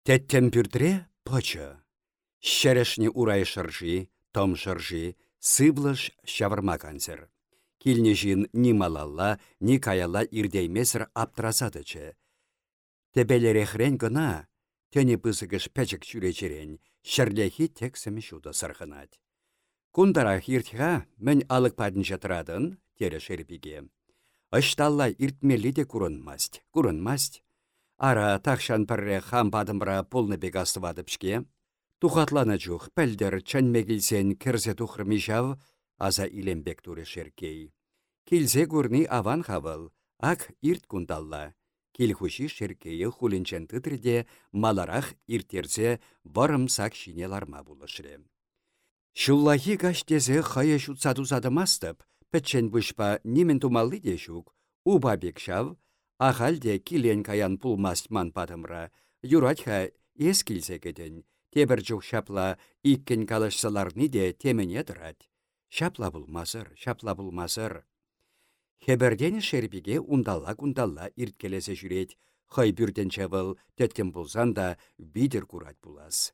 Тәттем пүртре пычы. Шәрешне урай шыржи, том шыржи, сывлыш шавырма канцер. Килне жин ни малалла, ни каяла ирдеймесір аптырасадычы. Тебелерехрен гына, тәне пысыгыш пәчік жүречерен, шырлехи тексімі шуды сырхынать. Кундара хиртха мен алык падын жатырадын, тере шерпиге. Ышталла иртмелі де курынмасть, курынмасть. Ара тахшан пірре хам падымра пулны бек астывадыпшке. Тухатланы жух, пәлдер чәнмегілсен кірзе тухрмі жав, аза илембек туре шеркей. Килзе гурни аван хавыл, ак ирт кундалла. Килхуши шеркейі хулинчен тытрде маларах иртерзе варым сак шине ларма булышры. Шуллахи каштезе хая шутсаду задымастып, пәтчен бұшпа немен тумалли де шук, уба бек шав, ахалде килен каян пулмаст ман падымра, юратха ес килсе кеден, тебір шапла иккен калашсаларны де темене дырать. Шапла булмасыр, шапла булмасыр. Хеберден шербиге ундалла-кундалла ирткелесе жүрет, хай бүрден чавыл, тәткен булсан да бидер курать булас.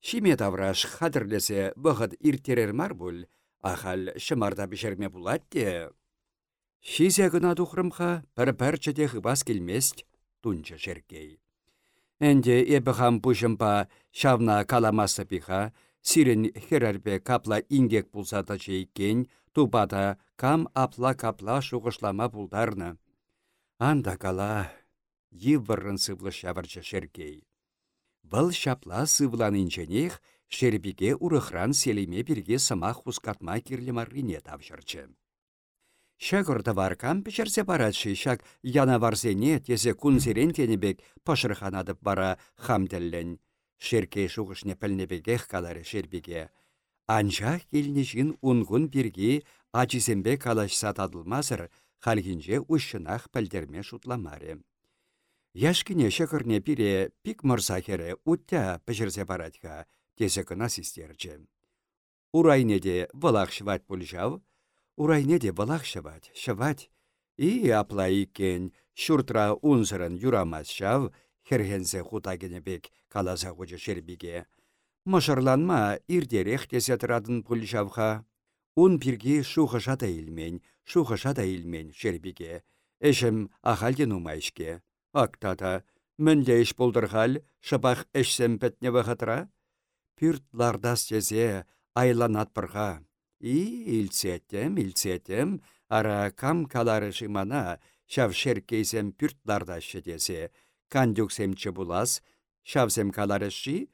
Шиме тавраш хадырлесе бұғыт иртерер мар бұл, ахал шымарда бішерме булат де. Шизе гына тухрымха пір-пір чеде хыбас келмест, шеркей. Әнде эбі хам шавна каламасы пиха, Сирен херербе капла ингек пулса да жейкен, тупада кам апла-капла шуғышлама пулдарны. Анда кала, йывырын сывлы шавырчы шергей. Бұл шапла сывлан инченех, шербиге урыхран селеме бірге сымақ хускатма кирлемаррине тавшырчы. Шагырды варкам пішерсе баратшы, шак яна варзене тезе кунзерен тенебек пашырханадып бара хамделлен. Шерке шуғышне пілнебегех калары шербеге. Анжақ келнешін ұнғын бірге ачисембе калаш сатадылмазыр, халгинже ұшынақ пілдерме шутламары. Яшкине шықырне пире пик мұрса хере ұтта пішірсе баратха, тесе кына систерчі. Урайнеде валақ шыват пульжав, урайнеде валақ шыват, шыват, и апла икен, шуртра унзырын юрамас шав, херхенсе хутагенебек каласа хучы шербиге. Мышырланма ирдерех тесе тұрадын пульжавха. Ун пирги шухыша да илмен, шухыша да илмен шербиге. Эшім ахалден умайшке. Актата, мінде іш болдырғал, шыбақ әшсем пәтне вағытра? Пүрт лардас. И илцетем, илцетем, ара кам калары шимана, шав шеркейсем пүрт лардашы десе, кандюксемче булас, шавсем каларыши,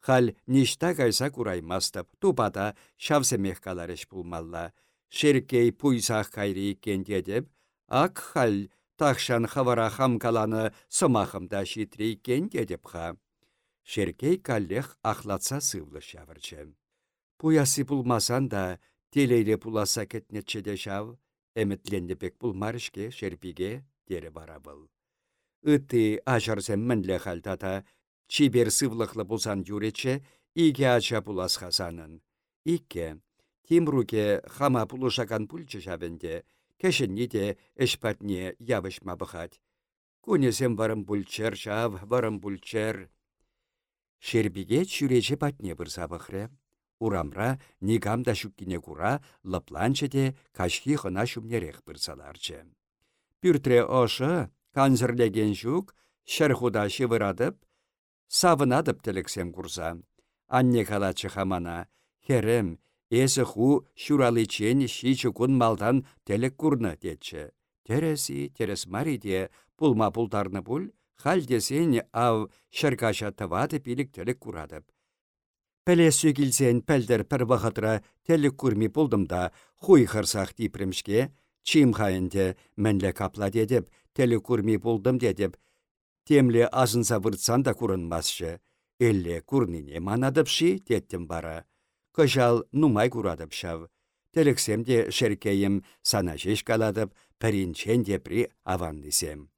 хал ништа кайса кураймастып, тупата шавсемех каларыш пулмалла. Шеркей пуйсах кайри иккен дедеп, ак хал тахшан хавара хамкаланы сымахымда шитри иккен дедеп ха. Шеркей каллех ахлатса сывлы шавырчы. Пуясы пулмасан да, телейле пуласа кетнетчеде шав, әмітленді пулмарышке шерпиге дері бара был. Үтті ажарсем мінлі халтата, чибер сывлықлы бұлсан юрече, иге ача пулас хасанын. Икке, Тимруке хама пулушакан пульчы жабенде, кешенне де эшпатне явышма бұхат. Кунесем варым пульчер жав, варым пульчер. Шербиге патне бұхре. Урамра нигам да шуккине кура лыпланчы де кашхи хына шумнерех бұрсаларчы. Пүртре ошы, канзырлеген жүк, шырхуда шывырадып, савынадып тіліксем курса. Анне калачы хамана, херем, эсі ху шураличен шичі күн малдан тілік курны детчі. Тересі, терес мариде, пулма пултарны пул, халдесен ав шыркаша тывады пилік тілік курадып. Пәлесі келсен пәлдер пір вақытыра тілік күрмей пулдым да, хуй қырсақ дейпірімшке, чим хайынде мәнлі капла дедіп, тілі күрмей пулдым дедіп, темле азынса выртсан да курынмасшы. Элле курнине манадыпши, деттім бара. Кыжал нумай курадып шав. Тіліксем де шеркейім сана жеш пәрінчен депри авандысем.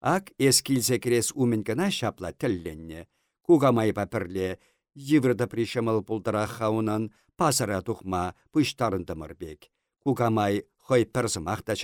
Ак эскилсе керес шапла тілленне. Кугамай еврда пришамал пултара хаунан пасара тухма пыштарындымыр бек. Кугамай хой пірзымақ та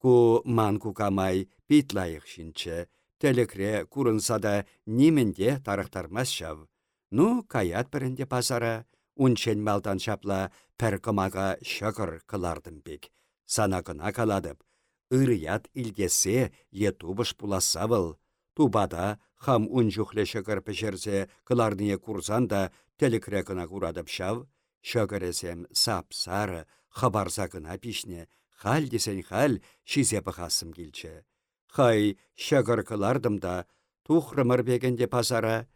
Ку ман кугамай питлайық шинче, Телекре курынсада нименде тарықтармас шав. Ну, каят бірінде пазара, унчен малдан шапла пәр кымаға шығыр кылардым бек. Санакына каладып, ырыят илдесе етубыш пуласавыл. Тубада хам унчухле шығыр пешерзе кыларныне курсан да телекре кына курадып шав, шығыресем сап-сары, хабарса кына пишне, хал десен хал шизе пахасым келчі. Хай шығыр кылардым да, тухрымыр бегенде пазара,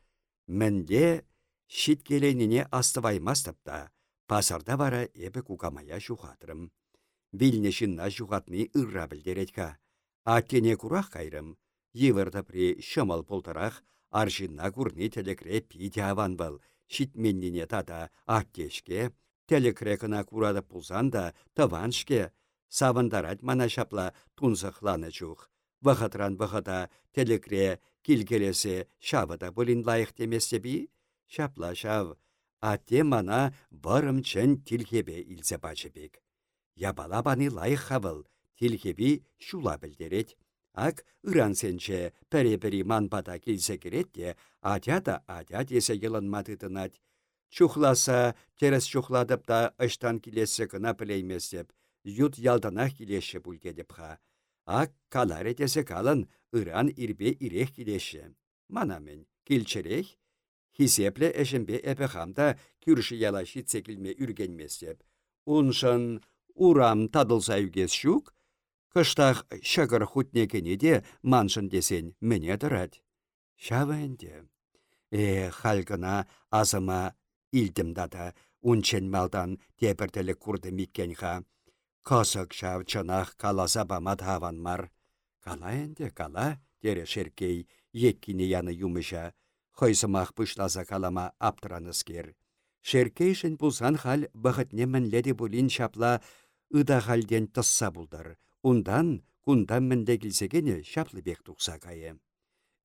Мінде шит келенине астываймастып та, пасарда бара эпі кукамая жухатырым. Вилне шынна жухатны ырра білдеретка. Аттене курах кайрым. Йывырда при шымал полтарах, аржинна курни телекре пиде аван был. Шитменнине тата аттешке, телекре кына курады пулсан да таваншке. Савандарать мана шапла тунзықланы чух. Вахатран вахата телекре килгелесе шабыда бұлін лайық демесе шапла шав, атте мана барым чын тилхебе илсе бачыбек. Ябала баны лайық хавыл, тилхеби шула білдерет. Ак ыран сенче пәрі-пәрі манпада келсе керет де, атя да атя десе елынмадыдынат. Чухласа, терес чухладып да ыштан келесі кына пілеймесеп, ют ялданақ келеші бүлгедіп ха. Ак калар етесе калын, ыран ирбе ирех килеші. Манамен, килчерех, хисепле әшімбе әпі хамда күрші ялаши цекілме үргенмесеп. Уншын урам тадылса үгес шук, кыштақ шағыр хутнекені де маншын десен мене дырад. Шавэнде. Э, халгына азыма илдім дада, унчен малдан тепіртілі күрді миккенха. Косык шав чынах каласа бама мар. Кала әнде кала, тере шеркей, еккіне яны юмыша. Хойсымақ пышласа калама аптыраныскер. Шеркейшін бұлсан хал бұғытне мінледі бұлін шапла ыда халден тысса бұлдар. Ундан кундан мінді келсегені шаплы бек тұқса кайы.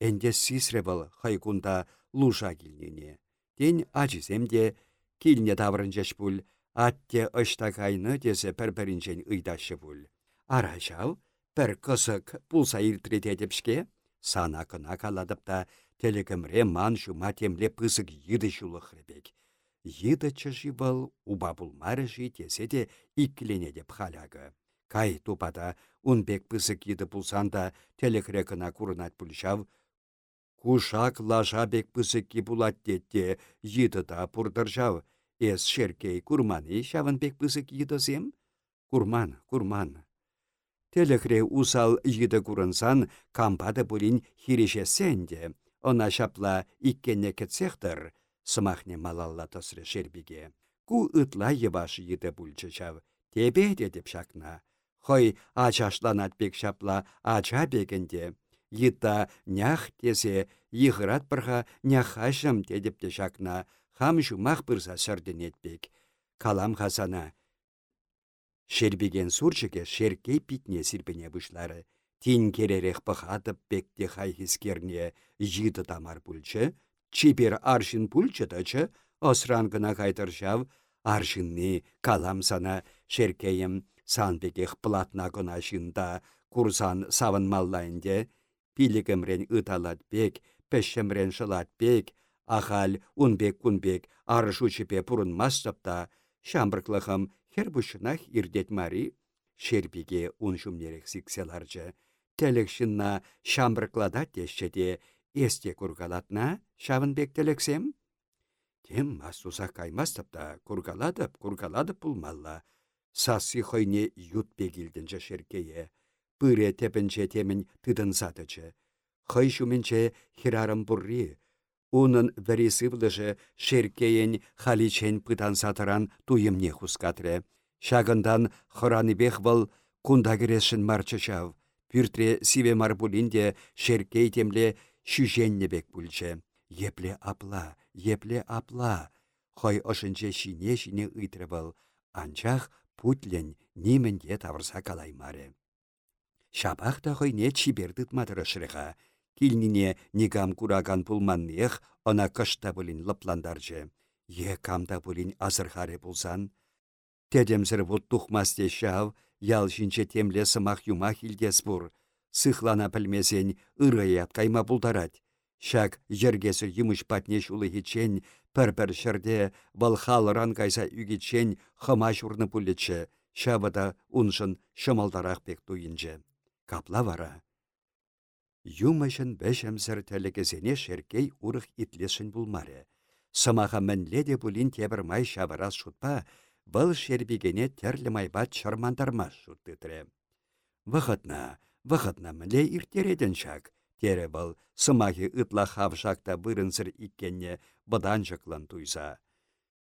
Әнде сисре бұл хай кунда луша келнене. Ден ачыземде килне таврынчаш бұл, Атте ышта кайны десе ұйдашы бұл. Арашау, бір кысык пулса иртрететепшке, сана кына каладып та, телекімре ман жума темле пысык еді жулы хребек. Еді чыжи бұл, уба бұлмары жи тесе де деп халягы. Кай тупада, унбек пысык еді пулсан да, телекре кына курынат пульшав, Кушак лажа бек детте, еді да пурдыржав, Эс шеркей курманы шавын пек пысык йыдысем? Курман, курман. Телехре усал йыды курынсан кампады бұлін хирешесенде. Она шапла иккенне кетсехтір, сымахне малалла тосры шербиге. Ку ытла йыбаш йыды бұлчы шав. Тебе дедіп шакна. Хой ачашланат бек шапла ача бегенде. Йыта нях тесе йығырат бірға няхашым дедіп де шакна хам жумах пырса сөрденетпек. Калам хасана. Шербеген сурчыке шеркей питне сирпене бұшлары. Тин керерех пăхатып пекте хайхискерне жиды тамар пульчы, чипер аршин пульчы тачы, осран гына кайтыршав, аршинни калам сана шеркейім санбекех платна гына шында курсан савын маллайынде, пилікімрен ыталат бек, пешшемрен шылат бек, Ахал унбек-кунбек арышучепе пурын мастапта, шамбырклыхым хербушынах ирдет мари, шербиге уншумнерек сикселарчы. Телекшінна шамбырклада тешчеде есте кургалатна, шавынбек? Тем мастусақ каймастапта, кургаладып, кургаладып пулмалла. Сасы хойне ют шеркее. Пыре тепінче темін тыдын сатычы. Хой шуменче хирарым бурри, Унын вәресывлыжы шеркейін халичен пытан сатыран туйымне хускатре. Шагындан бех был кундагірешін марчышав. Пүртре сиве марбулинде шеркей темле бек бүлче. Епле апла, епле апла. Хой ошынче шине шине ыйтры был. Анчах путлен нимінде тавырса калаймаре. Шабақ та хойне чибердытмадыры шырыға. Килнине нигам кураган пулманнех, она кышта бұлін лыпландаржы. Е камда бұлін азырхаре бұлсан. Тедемзір бұт тухмасте шав, ял жинче темле сымақ юмах илдес бұр. сыхлана пілмесен ырыят кайма бұлдарад. Шак ергесі йымыш патне шулы хичен, пір-пір шырде вал халыран кайса үгітшен хыма журны пулетші, шабыда уншын шымалдарақ бек туйынчы. Капла вара. Юмышын бәшәмсір тәлігізене шеркей урық итлешін бұлмары. Сымаға мінле де бұлін тебір май шабырас шутпа, бұл шербегене тәрлі майбат шармандармас шуттытыры. Вғытна, вғытна мінле иртереден шак, тере бұл сымағы ытла хавшакта бұрынсыр иккенне бұдан жықлан туйса.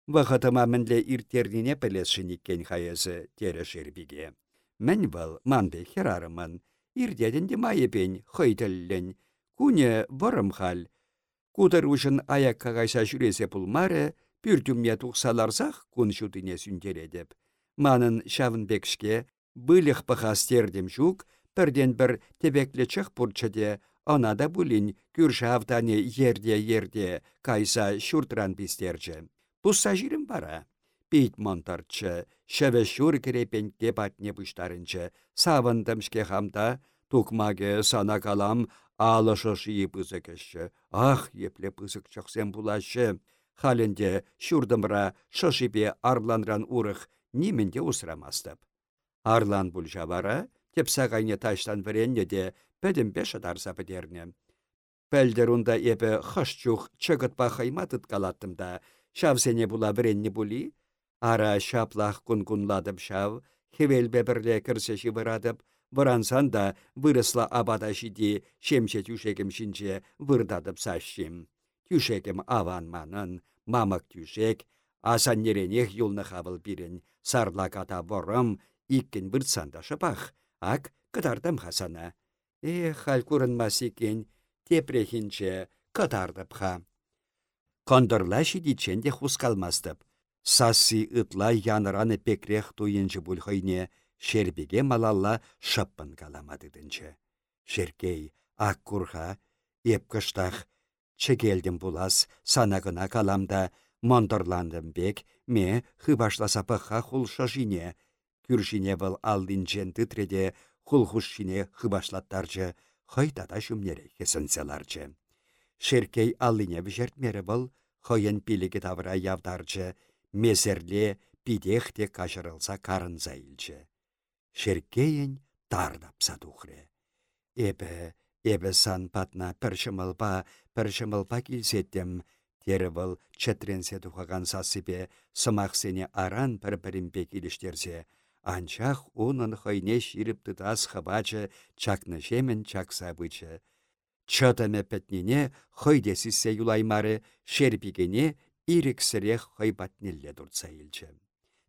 Вғытыма мінле иртердіне пілесшін иккен хайызы тере шербеге. Мен бұл манбе херарымын, ирдедінде майыпен хыйтіллен, куне вырым хал. Кудыр ушын аяк кагайса жүресе пулмары, пүртүмне тухсаларсах кун шутыне сүнтередіп. Манын шавын бекшке, былық пахастердім жук, бірден бір тебеклі чық бұрчыде, она да бұлін күршавтане ерде-ерде кайса шуртран пистерчі. Пусса жирім бара. Пейт монтарчы, шәве шур керепен кепатне бұштарынчы, савындымшке хамда, тукмаге сана калам, алышыш пызыкышчы. Ах, епле пызык чықсен бұлашы халінде шурдымра шышипе арланран урых нименде усрамастып. Арлан бұл жавара, тепсағайне таштан віренне де пәдім беші дарса бідерне. Пәлдер ұнда епі хышчух чығытпа хайматыт калаттымда, шавсене була віренне були, ара шаплах күн-күнладып шав, хевелбе бірле кірсеші вырадып, Бұрансан да вырысла абада жиди шемше тюшегім шинче вырдадып сашшим. Тюшекем аванманын, мамык тюшек, асан неренех юлны хавыл бирен, сарла ката ворым, иккен шыпах, ак кытардым хасана. Э, хал курынмас екен, тепрехінче кытардып Кондырла шидичен де хускалмастып. Сасси ытла яныраны пекрех туйынчы бульхойне, шербеге малалла шыппын каламадыдынчы. Шеркей, ак курха, еп кыштах, чекелдім булас, санағына каламда, монторландым бек, ме хыбашласа пыққа хулша жине. Күршине был алдинчен тытреде хулхушшине хыбашлаттарчы, хайтада шумнере хесінселарчы. Шеркей аллине бішертмері был, хойын пилігі тавра явдарчы, мезерле пидехте кажырылса карынза илчі. Шеркейін тардапса тухре. Эпі, эпі сан патна піршімылпа піршімілпа келсеттім, тері бұл чәтренсе тухаған сасыпе, сымақсене аран келіштерсе, анчах унын хойне ширіп тұтас хабачы чакны жемен чакса бычы. Чатаме пәтнене хойдесісе юлаймары шерпигене иріксірек хойбатнелле дұртса елчі.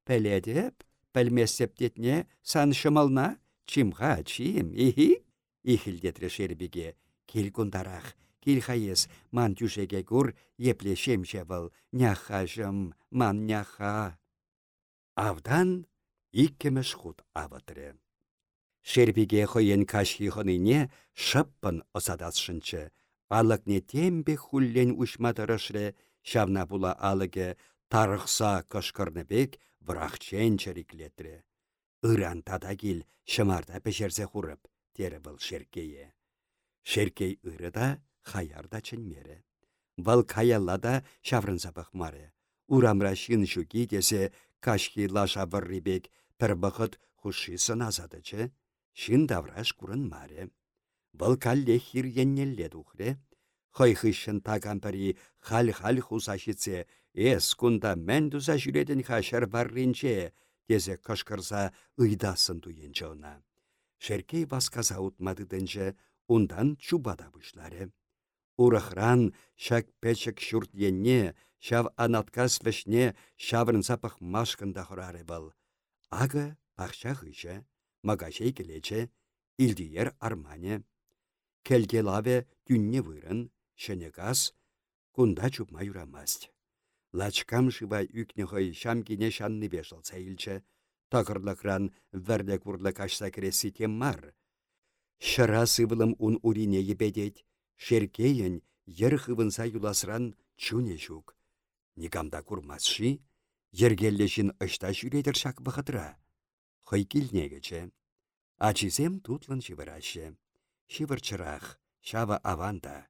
Пәледеп, пәлмесептетне сан шымална, чимға чим, ихи? Ихілдетрі шербиге, кел күндарах, Килхайес ман тюшеге кур епле шемше был, няхажым, ман няха. Авдан иккемеш худ аватыры. Шербиге хойен кашхи хыныне шыппын осадасшынчы. Алыкне тембе хуллен ушматырышры, шавна була алыге тарықса кышкырныбек врахчен чариклетре. Иран тада кил шымарда пешерсе хурып, тері был шеркейе. Шеркей ырыда хаярда чынмере. Вал каяллада шаврынса маре. Урамра шин шуки кашки лаша выррибек пір бұқыт хуши сыназадычы. Шин давраш курын маре. Вал калле хир еннелле тухре. Хойхышын тагампари хал-хал хусашице, эс кунда мән дуза жүредін хашар барринче, тезе кышкырса ыйдасын туенчауна. Шеркей басказа утмадыдынче, ундан чубада бұшлары. Урахран шак печек шурт енне, шав анаткас вешне шаврын запах машкында хұрары был. Ага пахча хыша, магашей келече, илдиер армане. Келгелаве дүнне вырын, шенегас, кунда чупма юрамасть. Лачкам шыва үкне хой шам шанны бешал цаилче, такырлықран вәрлек урлык ашса кересі тем мар. Шыра сывылым ун урине ебедет, Шеркейін ер хывынса юласран чуне жук. Никамда курмасши, ергеллешін ұшта жүредір шак бұқытыра. Хой килнегече. Ачисем тутлын жывырашы. Шивырчырах, шава аванда.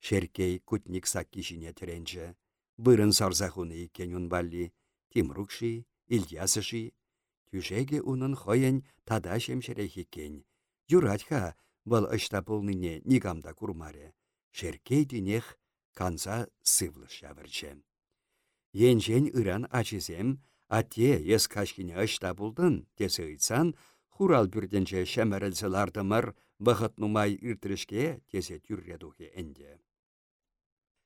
Шеркей кутник сакки жіне тіренчі. Бұрын сарзахуны кен унбалли. Тимрукши, Ильясыши. Тюжеге унын хойын тада шемшерехекен. Юратха, бұл ышта полныне нигамда курмаре. Шеркей динех канса сывлыш явырчы. Енжен ыран ачызем, атте ес кашкине ышта булдын, тесі ыйтсан, хурал бүрденче шәмәрілсі лардымыр, бұғыт нумай иртірішке тесе түрредухе әнде.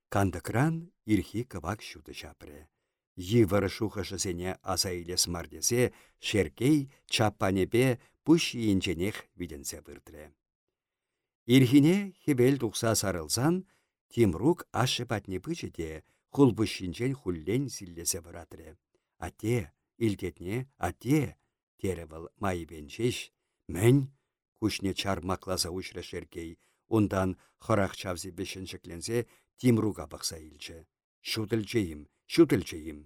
Кандыкран ирхи кывак шуды шапры. Йывыр шухышысене аса илес мардесе, шеркей чаппанепе пуш енченех виденсе бұрдыры. Ирхине хебел тухса сарылсан, Тимрук ашы патне пычыде, хул бұшинчен хуллен силлесе бұратыры. Ате, илтетне, ате, теревіл майбенчеш, мән, күшне чармакласа ұшры шеркей, ондан хырах чавзи бешіншікленсе Тимруға бақса илчі. Шудылчейім, шудылчейім.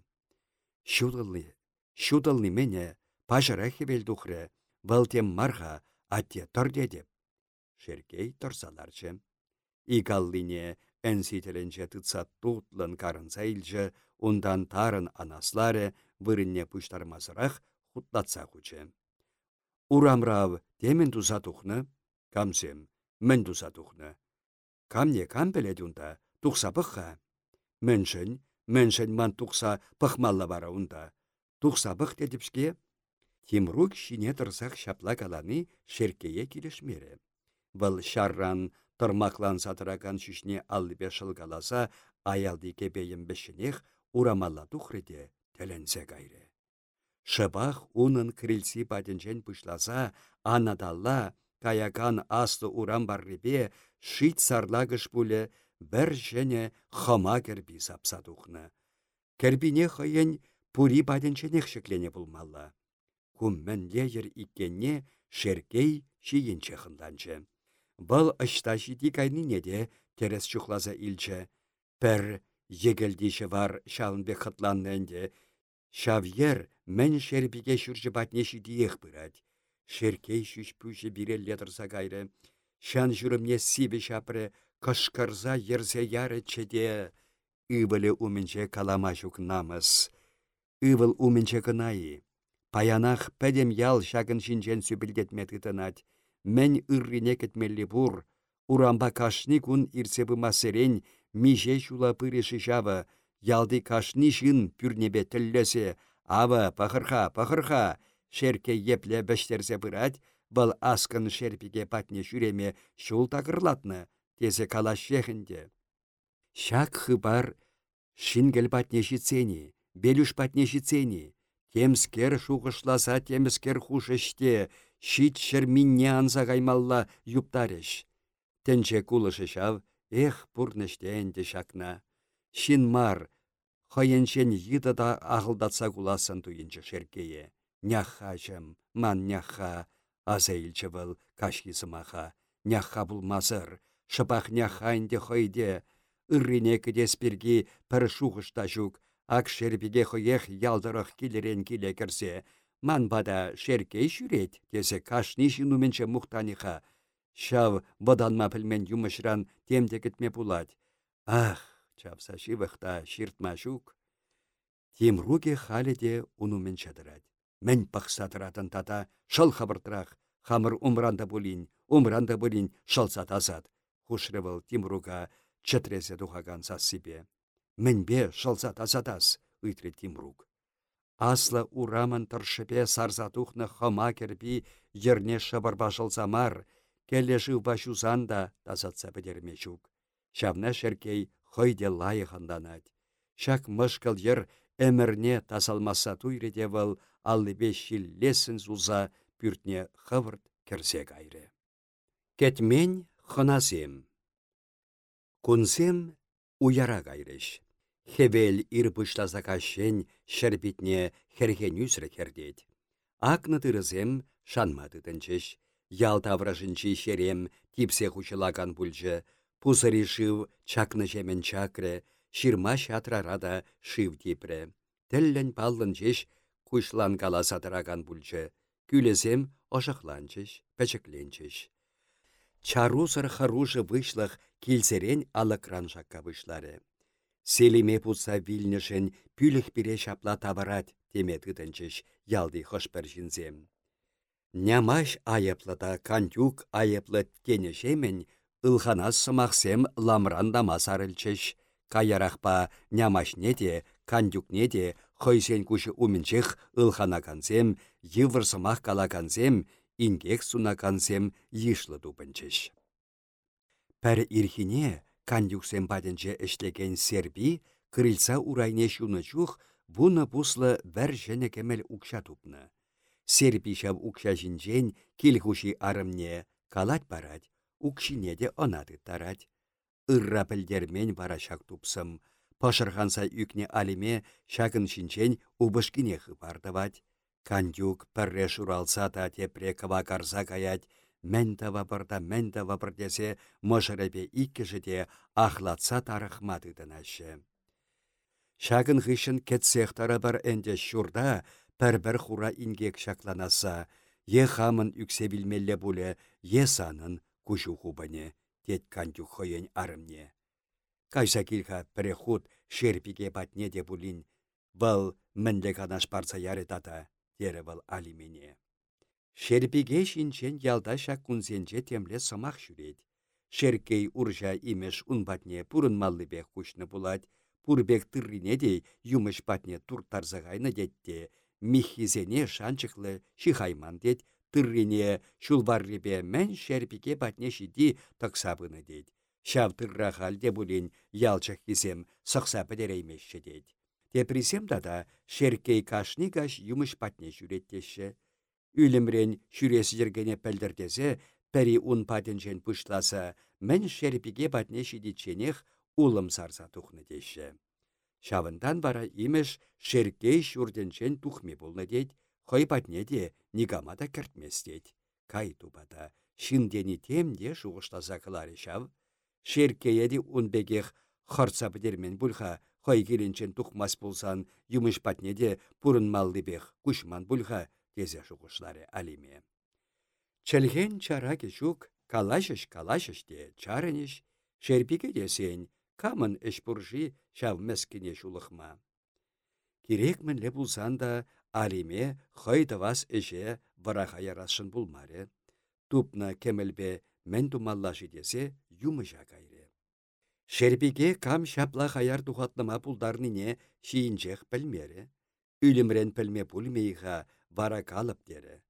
Шудылны, шудылны мене, пажыра хебел дұхры, валтем марға атте тұр дедіп. Шеркей тұрсаларчы. Игаллине әнсителенче тұтса тутлын карынса илчі, ондан тарын анаслары вырынне пұштармасырақ хутлатса хучы. Урамрав темен туза тухны, камсем, мен туза тухны. Камне кам біледі унда, тухса пыққа. Міншін, міншін ман тухса пықмалла бара унда. Тухса пық дедіпске, Тимрук шине тұрсақ шапла каланы шеркее келешмері. Бұл шарран тұрмақлан сатыракан шүшне аллыбе шылгаласа, аялды кебейін бішінех урамалла тухреде тәленсе кайры. Шыбах унын крыльси паденчен пышласа, анадалла, каякан асты урам баррипе, шит сарлагыш пуле, бір жіне хыма керби сапса тухны. Кербине хыйын пури паденченех шеклене булмалла. Куммен лейір иккенне шеркей шиінче хынданчы. Бұл ышта жиди кайныне терес чухлаза илче. Пір егелдиші var шалынбе хытланнэнде, Шавьер мән шербиге шүржі батнеші диех бұрад. Шеркей шүш пүші бірелле тұрса кайры. Шан жүрімне сибі шапры кышкырза ерзе яры чеде. Ивылы умінче калама жүк намыс. Ивыл умінче кынайы. Паянах пәдем ял шагын шинчен сүбілдетмет гытынат. Мен ыррине кетмелли бур. Урамба кашни кун ирсебі масырен, миже жавы, ялды кашни шын пүрнебе тіллесе, ава пахырха, пахырха, шерке епле бәштерсе бұрад, бұл аскын шерпиге патне жүреме шул тақырлатны, тезе калаш шехінде. Шак хыбар шингел патне житсені, белюш патне житсені, темскер шуғышласа темскер хушеште, шит шерминне анса каймалла юптареш. Тенче кулышы шав, эх пурныште шакна. Шин мар, Хайенчен йыда да ағылдатса куласын туйынчы шеркее. Няха жым, ман няха, аза илчі был кашкисымаха. Няха булмазыр, шыбақ няха инде хойде. Үррине кедеспіргі пір шуғышта жүк, ак шербеге хоех ялдырық келерен келе кірсе. Ман бада шеркей жүрет, тесе кашни жинуменче мұқтаниха. Шав боданма пілмен юмышран темде кетме булать. Ах, чапса шивықта ширтма жүк. Темруге халі де унумен чадырад. Мен пақсатыратын тата шыл хабыртырақ, хамыр умранда болин, умранда болин шылса тазад. Хушрывыл Тимруга чытрезе тухаган сассипе. Менбе шылса тазадас, үйтре Тимруг. Аслы урамын тұршыпе сарзатухны хыма керпи ерне шыбырба мар, келе жылба жузан да тазатса бідерме жүк. Шавна шеркей хойде лайығынданад. Шак мышкыл ер әмірне тасалмаса туйреде выл аллыбе шиллесін зуза пүртне хывырт керсе кайры. Кетмен хынасем. Кунсем уяра кайрыш. Хевел ир пышласа кашен шербитне херген үсрі кердет. Акны тырызем шанмады тынчыш. Ял таврашынчы шерем типсе хучылаган пульчы, Пузыри шыв чакны жемен чакры, ширма шатрарада шыв типрі. Тіллін паллын жеш кушлан каласа тараган бүлчі. Күлесем ошықланчыш, пәчікленчіш. Чарусыр килсерен алыкран шакка вышлары. Селиме путса вильнішін пүлік біре шапла таварат темет гыдынчыш ялды хошпер жінзем. Нямаш айыплыда кантюк айыплы тенешемен ылханас сымақсем ламран масарылчыш. Каярахпа нямашне де, кандюкне де, хойсен куші умінчех ылханакансем, йывырсымақ калакансем, ингек сунакансем йышлы тупынчыш. Пәр ирхине, кандюксем баденче эшлеген серби, крыльца урайне шуны чух, буны буслы вәр жіне кемел укша тупны. Серби шав укша жінжен, килхуши арымне, калать барать, укшине де онады тарать. Ырра пілдермен бара шак тупсым, пашырханса үкне алиме шагын шинчен убышкине хыпардывать. Кандюк пірре шуралса та тепре карса каять, Мән тава барда мән тава бардесе мошырепе иккішіде ахлатса тарықмады ашы. Шагын хышын кетсехтара бар әнде шурда пәрбір хура ингек шакланаса, е хамын үксе білмелле бұлі, е санын күшу хубыне, дед кандюк хойын арымне. Кайса килха худ шерпиге батне де бұлін, бұл мінлі канаш барса яры тата, дері бұл алимене. Шерпиге шинчен ялда шак кунсенче темле сымақ жүрет. Шеркей уржа имеш унбатне маллыбек кушны булать, пурбек тыррине де юмыш батне туртарзағайны детте, михизене шанчықлы шихайман дед, тыррине шулбарребе мән шерпиге батне шиди таксабыны дед. Шав тырра халде булин ялчық кизем сықсапы дереймешші дед. Теприсем дада шеркей кашни каш юмыш батне жүреттеші. Үлімрен шүресі жергене пәлдірдезе, пәрі ұн патенчен пұшласа, мән шәріпіге батне шидетченех улым сарса тұхны деші. Шавындан бара имеш шеркей шүрденчен тухме болны дед, хой патне де нигамада кіртмес дед. Кай тупада, шиндені темде шуғыштаса кылары шав. Шеркейеді унбегех харца бідермен бұлха, хой келінчен тухмас болсан, юмыш патне де пұрын малды бех, күшман бұлха, тезе шуғышлары алиме. Чәлген чараке жүк, калашыш калашыш де чарыныш, шерпике десен, камын эшпуржи шавмескіне шулықма. Керекмін булсан да алиме вас эше вараха ярасын булмаре. Тупна кемелбе мен тумаллашы десе юмыжа кайре. Шерпике кам шапла хаяр тухатлыма пулдарныне шиінчех пілмере. Үлімрен пілме пулмейға вара калып дере.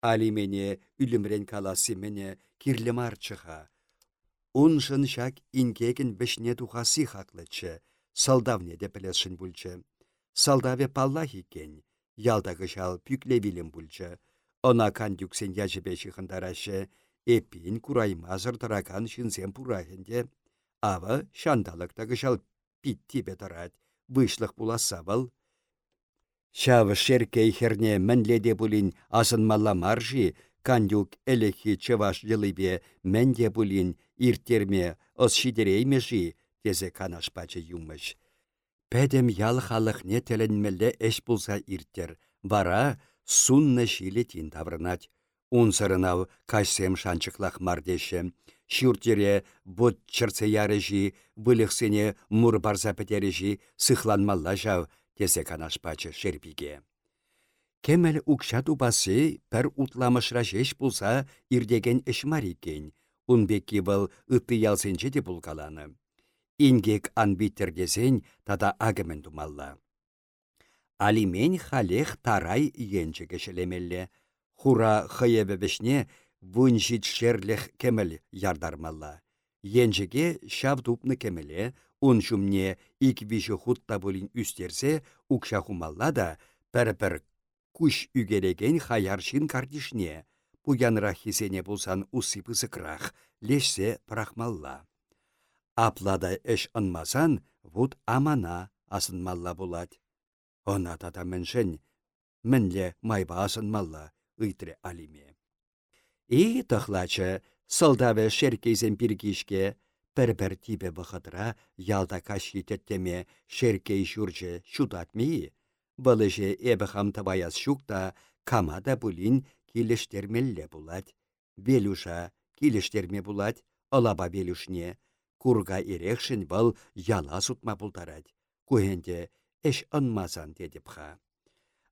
Алимене үлімрен каласы мене кирлемар чыха. Уншын шак инкеген бішне тухасы хаклычы, салдавне де пілесшін бүлчі. Салдаве палла хикен, ялдағы пюкле вилім бүлчі. Она кандюксен яжыбе шығындарашы, эпин кураймазыр таракан шинсен пурахенде. Ава шандалықтағы жал питти бетарад, вышлық буласа был. Шавы шеркей херне мәнледе бұлін асынмалла маржи, кандюк әліхи чываш жылыбе мәнде бұлін иртерме ос шидереймеші, тезе канашпачы юмыш. Пәдем ял халық не тәлінмелі әш бұлса иртер, вара сунны шилетин таврынать. Унсырынау кашсем шанчықлақ мардеші. Шүртере бұд чырцы ярыжи, вылықсене мұр барса пәтережі сықланмалла жау, тесе канашпачы шерпиге. Кемел укша тупасы пәр утламышра жеш пулса ирдеген эшмарикен, унбекки был ытты ялсенче де пулкаланы. Ингек анбиттергесен тада агымен тумалла. Алимен халех тарай енче кешелемелле. Хура хыебебешне вунжит шерлех кемел ярдармалла. Енчеге шав тупны кемеле, Ун шумне ик виші хутта болин үстерсе, укша хумалла да, күш үгереген хаяршин кардишне. Пуянра хисене болсан усы пысықрақ, лешсе прахмалла. Аплада эш ынмасан, вуд амана асынмалла булать. Она тата міншін, мінле майба асынмалла, алиме. И тұхлачы, пиргишке, Пір-пір типе бұқытыра ялда каши теттеме шеркей жүрже шудатмейі. Бұлыже әбі табаяз шукта камада бұлін келіштермелле бұлад. Белуша килештерме булать, ылаба белюшне. Курга ирекшін бұл яла сутма бұлтарад. Куенде эш ынмазан дедіпха.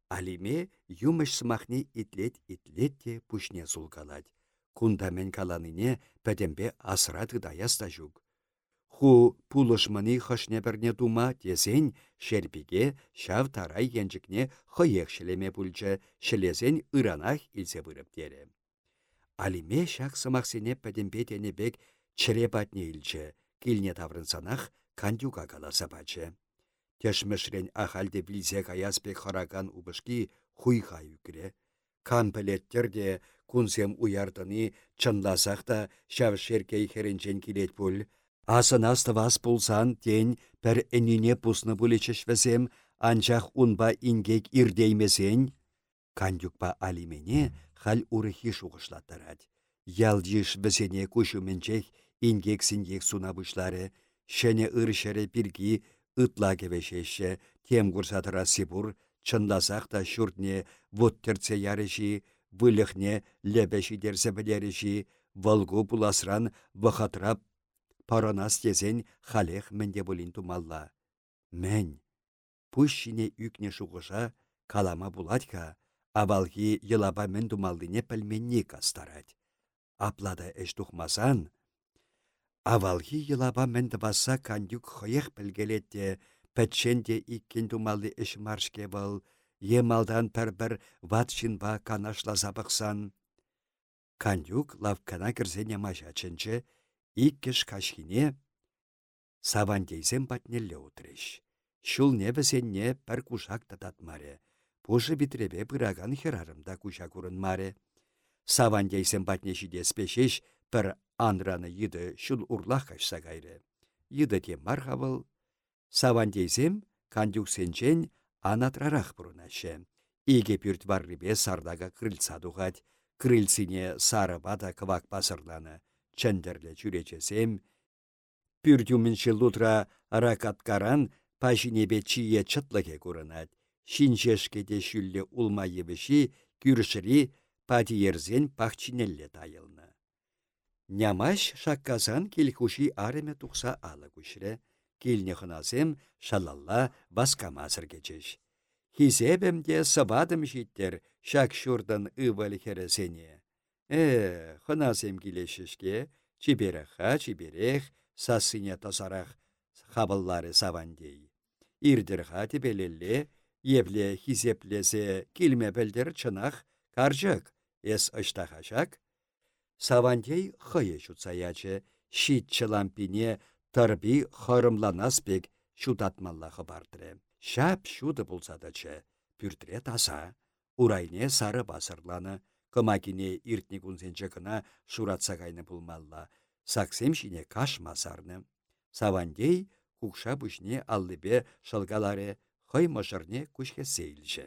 Алиме юмыш сымахне итлет-итлет те пушне. Кундамен каланыне пәдембе асрады даяста жүк. Ху пулышмыны хышне бірне тума тезен шерпиге шав тарай енжікне хыек шілеме бүлчі шілезен ыранах илсе бұрып дере. Алиме шақ сымақсене пәдембе бек чіре батне илчі, килне таврынсанах кандюка каласа бачы. Тешмешрен ахалде білзе каяспек хараган убышки хуйха юкре. Кан пілеттерде кунсем уярдыны чынласақ та шав шеркей херенчен килет пул, Асынас вас пулсан тен пір әніне пусны весем, анчах унба ингек ирдеймесен. Кандюкпа алимене хал урыхи шуғышлаттырад. Ялдиш весене күшіменчех ингек синьек сунабышлары, шәне ыршәрі пирги ытла кевешеші, тем курсатыра сипур, чындасақ та шүртне ярыши, вылыхне лебеші дерсе білеріші, волгу пуласран вахатрап Паранас тезен халех менде болин тумалла. Мен. Пущине үкне шуғыша калама буладька, авалхи йылаба мен тумалдыне пәлменне кастарать. Аплада эш тухмасан, авалхи йылаба мен баса кандюк хоех пілгелетте, пәтшенде иккен тумалды эш маршке емалдан пәр-бір ватшинба канашла забықсан. Кандюк лавкана кірзене мажачынчы, Иккеш кашхине савандейсем патнелле утреш. Шул небесенне пір кушак тататмаре. Пушы битребе пыраган херарымда куша маре. Савандейсем патне спешеш пір анраны йыды шул урлах кашса гайры. Йыды те мархавыл. Савандейсем кандюксенчен анатрарах бұрынашы. Иге пүрт варрибе сардага крыльца духать. Крыльцине сары бада квак басырланы чәндерлі жүречесем. Пүрдюмінші лутра ракаткаран пашинебе чие чытлыге көрінат. Шинчешкеде шүлле улма ебеші күршірі ерзен пахчинелле тайылны. Нямаш шакказан келхуши ареме тұқса алы күшірі. Келіне хынасем шалалла баскамасыр кечеш. Хизебемде сабадым життер шак шурдан ывал хересене. Э, хынасем килешешке, чибереха, чиберех, сасыне тасарах хабыллары савандей. Ирдірға тепелелле, епле хизеплесе килме пілдер чынах каржык, эс ыштахашак. Савандей хые шутсаячы, щит чылампине тарби харымланаспек шутатмаллахы бардыры. Шап шуды булсадачы, пүртре таса, урайне сары басырланы, Кымакине иртне кунсенче кына шуратса кайны пулмалла. Саксем шине кашмасарны. Савандей кукша пушне аллыбе шалгаларе хый мышырне кушке сейлші.